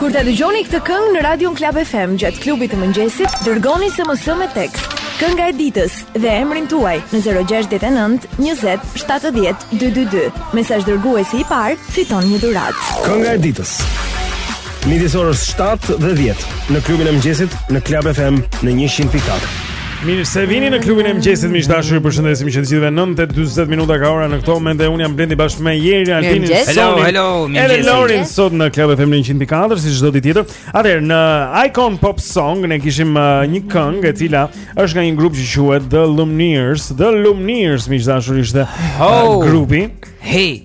Kur ta dëgjoni këtë këngë në radion Klab FM gjatë klubit të mëngjesit, dërgoni SMS me tekst Kënga e ditës dhe emrin tuaj në 069 20 70 222. Mesazh dërguesi i parë, fiton një dhuratë. Kënga e ditës. Midis orës 7 dhe 10 në klubin e mëngjesit në Klab FM në 100.4. Mirë se vini në klubin e mëngjesit miq të dashur, ju përshëndesim që të gjithëve 9:40 minuta ka ora në këto momente unë jam Blendi bashkë me Jerin, Altinin. Hello, hello, mirë. Edhe Lorin sot në Klab FM në 100.4 si çdo ditë tjetër. Atëherë në Icon Pop Song ne kishim uh, një këngë e cila është nga një grup që quhet The Lumineers. The Lumineers miq të dashur ishte uh, grupi. Hey.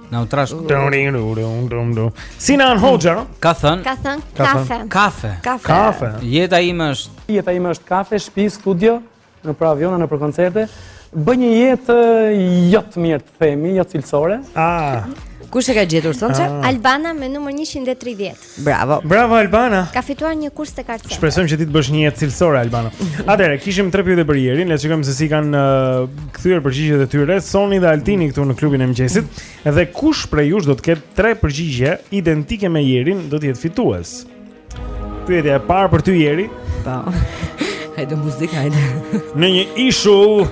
Na u trash. Sinan Hoxha ka thënë. Ka thënë kafe. Kafe. Kafe. Jeta ime është. Jeta ime është kafe, shtëpi, studio, nëpër aviona, nëpër koncerte. Bëj një jetë jo të mirë të themi, jo cilësore. Ah. Kush e ka gjetur Sonja? Ah. Albana me numër 130. Bravo. Bravo Albana. Ka fituar një kurs tek Arcet. Shpresojmë që ti të bësh një jetë cilësore Albana. Atëherë kishim tre pyetje për Jerin, le të shikojmë se si kanë uh, kthyer përgjigjet e tyre Soni dhe Altini këtu në klubin e mëngjesit. Dhe kush prej jush do të ketë tre përgjigje identike me Jerin, do të jetë fitues. Pyetja e parë për ty Jeri. Po. Hajde muzikë, hajde. Në një ishull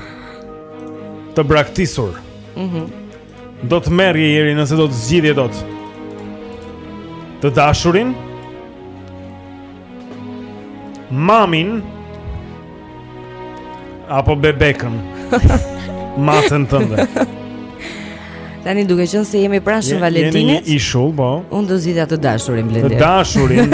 të braktisur. Mhm. Mm Do të merrje Jeri nëse do të zgjidhje dot Të dashurin Mamin Apo bebekën Macen tënde Tani duke qenë se jemi pranë Shën Valentinit Jemi në ishull, po Unë do zgjidhja të dashurin, Blendi Të dashurin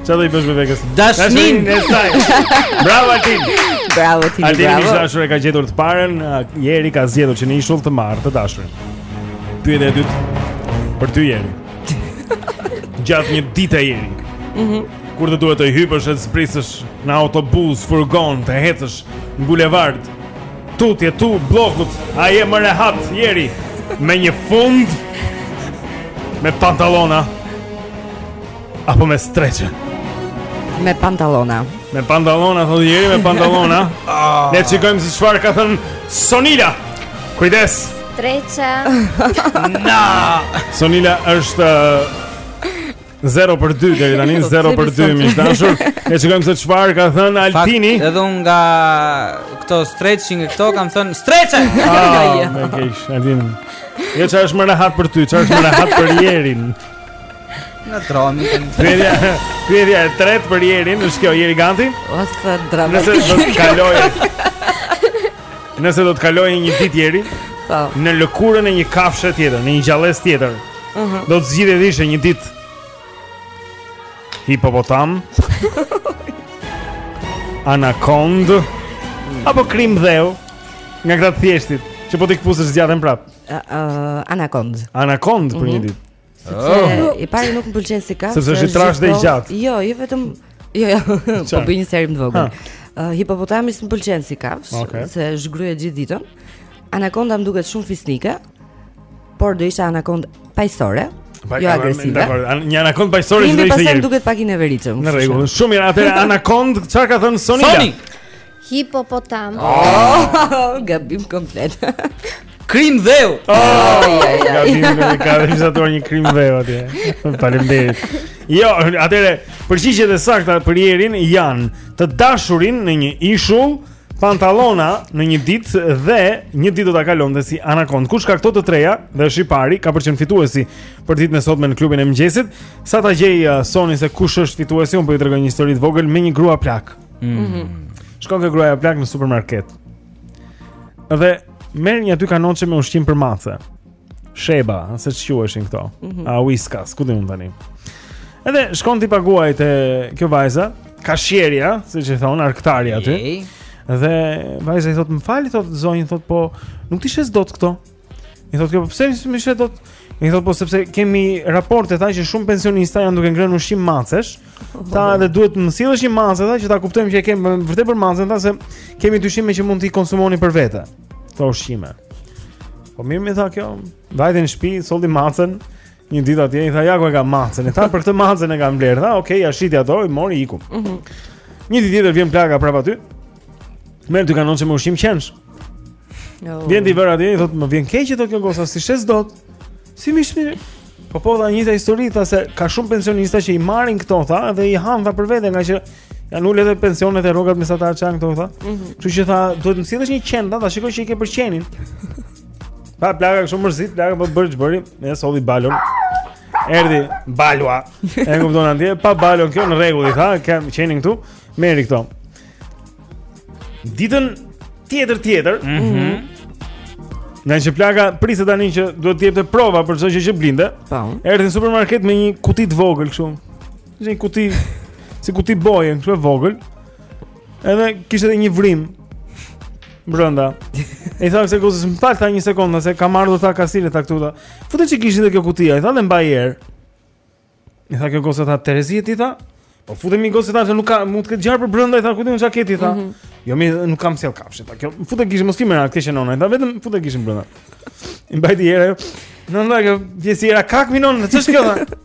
Çfarë do i bësh me vegës? Dashnin. Bravo Altin. Bravo ti. Altin bravo. Altin dashur e ka gjetur të parën, Jeri ka zgjedhur që në ishull të marr të dashurin. Pyetja e dytë për ty Jeri. Gjatë një dite Jeri. Mhm. Mm kur të duhet të hypësh e të zbrisësh në autobus, furgon, të ecësh në bulevard, tutje-tëhu, bllokut, a je më rehat, Jeri, me një fund, me pantallona, apo me streçe? Me pantallona. Me pantallona thotë Jeri me pantallona. Ah. Ne shikojmë se çfarë ka thënë Sonila. Kujdes. Streçe. Na. Sonila është 0 për 2 deri tani 0 për 2 e dashur. Ne shikojmë se çfarë ka thënë Altini. Fakt, edhe unë nga këto stretching e këto kam thënë streçe. Ah, më keq. Altin. Jo çfarë është më rehat për ty, çfarë është më rehat për Jerin. Në drami të një Pyetja, pyetja e tretë për Jerin është kjo Jeri gati Ose drami Nëse do të kaloje Nëse do të kaloje një ditë Jeri po. Në lëkurën e një kafshe tjetër Në një gjallese tjetër uh mhm. -huh. Do të zgjidhje të ishe një ditë Hipopotam Anakond Apo krimb dheu Nga këta të thjeshtët Që po t'i këpusësh zgjaten prapë uh, uh, Anakond Anakond për uh -huh. një mhm. ditë Sepse oh. i pari nuk më pëlqen si kafshë. Sepse është i trashë dhe i gjatë. Jo, jo vetëm jo, jo. po bëj një sqarim të vogël. Uh, hipopotami s'më pëlqen si kafshë, okay. se zhgryhet gjithë ditën. Anakonda më duket shumë fisnike, por do isha anakond paqësore. Pa, jo agresive. Një anakond paqësore që do ishte. Krimbi pastaj duket pak i neveritshëm. Në rregull, shumë mirë. Atëra anakond, çfarë ka thënë Soni? Soni. Hipopotam. Oh, gabim komplet. Krimb dheu. Oh, gabim komplet. Ka registruar një krimb dheu atje. Faleminderit. Jo, atëre, përgjigjet e sakta për Jerin janë të dashurin në një ishull, pantallona në një ditë dhe një ditë do ta kalonte si anakond. Kush ka këto të treja dhe është i pari, ka për të qenë fituesi për ditën e sotme në klubin e mëngjesit. Sa ta gjejë uh, Soni se kush është fituesi, unë po i tregoj një histori të vogël me një grua plakë. Mm. Mm -hmm. Shkon kjo gruaja plakë në supermarket. Dhe merr një dy kanoçe me ushqim për mace. Sheba, si quheshin këto. Mm -hmm. A whiskas, ku di unë tani. Edhe shkon t'i paguajë te kjo vajza, kashierja, siç i thonë arkëtarja aty. Dhe vajza i thotë, "Më fal, thotë zonjë, thotë po, nuk t'i shes dot këto." I thotë kjo, po pse s'm'i shet dot? I thotë po sepse kemi raporte tha që shumë pensionista janë duke ngrënë ushqim macesh. Tha edhe duhet të më sjellësh një mace tha që ta kuptojmë që e keni vërtet për macën tha se kemi dyshime që mund t'i konsumoni për vete. Këto ushqime. Po mirë më tha kjo, vajte në shtëpi, solli macën. Një ditë atje i tha ja ku e ka macën. I tha për këtë macën e kam blerë. Tha, "Ok, ja shiti ato, i mori iku." Mhm. Mm një ditë tjetër vjen plaka prapë aty. Merr dy kanoçe me ushqim qensh. Jo. Vjen ti vëra ti, i thotë, "Më vjen keq i thotë kjo goca s'i shes dot." Si mish mirë. Po po dha një histori tha se ka shumë pensionista që i marrin këto tha dhe i hanë tha për vete ngaqë janë ulur edhe pensionet e rrogat mesatar çan këto tha. Mhm. Mm Kështu që tha duhet të më sjellësh një qen tha, ta shikoj që i ke për qenin. Po plaka kështu mërzitur, plaka po bëri ç'bëri, e solli balon. Erdi balua. E kupton atje, pa balon kjo në rregull i tha, ke qenin këtu, merri këto. Ditën tjetër tjetër. Mhm. Mm Ngaqë plaka priste tani që duhet të jepte prova për çdo gjë që blinte. Po. Erdhi në supermarket me një kuti të vogël kështu. Një kuti si kuti boje, kështu e vogël. Edhe kishte edhe një vrimë. Brenda I tha kësaj gocës më fal tha një sekondë se kam ardhur tha kasiere tha këtu tha Fute gishtin te kjo kutia I tha dhe mbaji erë I tha kjo goca tha Në terezi je ti tha Po fute mi goce tha Nuk ka mund të ketë gjarpër brenda I tha kutin në qaket i tha mm -hmm. Jo mi nuk kam sjellë kafshë tha kjo Fute gishtin mos ki merak Kishin nona I tha vetëm fute gishtin brenda I mbajti erë Nëna kjo vjen era kak mi nona Ç'është kjo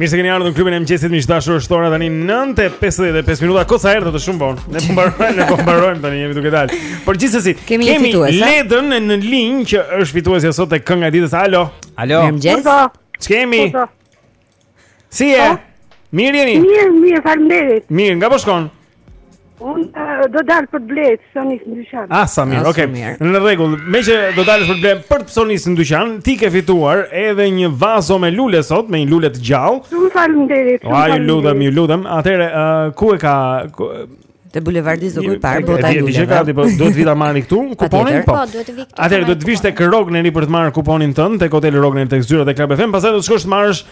Mirë se keni ardhur në klubin e mëngjesit miq të dashur, është ora tani 9:55 minuta. Goca erdhët shumë vonë. Ne po mbarojmë, ne po mbarojmë tani jemi duke dalë. Por gjithsesi, kemi, kemi Ledën në linjë që është fituesja sot tek kënga e ditës. Alo. Alo. Mëngjes. Ç'kemi? Si je? Mirë jeni? Mirë, mirë, faleminderit. Mirë, nga po shkon? Unë do dalë për të blerë, të psonis në dyqan. Ah, sa mirë. Ah, Okej. Okay. Në rregull, meqë do dalësh për të blerë për të psonisur në dyqan, ti ke fituar edhe një vazo me lule sot, me një lule të gjallë. Shumë faleminderit. A ju lutem, ju lutem. Atëherë, uh, ku e ka ku... Te bulevardi zogu i parë, bota e luleve. Ti je gati, po duhet të vijë ta marrë këtu kuponin, po. Po, duhet të vijë këtu. Atëherë do të vish tek Rogneri për të marrë kuponin tënd tek hotel Rogner tek zyrat e Club FM, pastaj do të shkosh të marrësh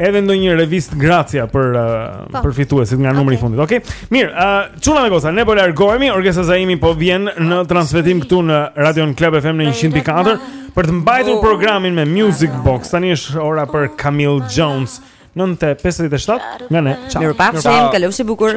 edhe ndonjë revistë Grazia për uh, po. për fituesit nga numri i okay. fundit. Okej. Okay? Mirë, uh, çuna me goca, ne po largohemi, Orgesa Zaimi po vjen në transmetim këtu në Radio Club FM në 104 për të mbajtur oh. programin me Music Box. Tani është ora për Camille Jones 9:57 nga ne. Ciao. Mirupafshim, kalofshi bukur.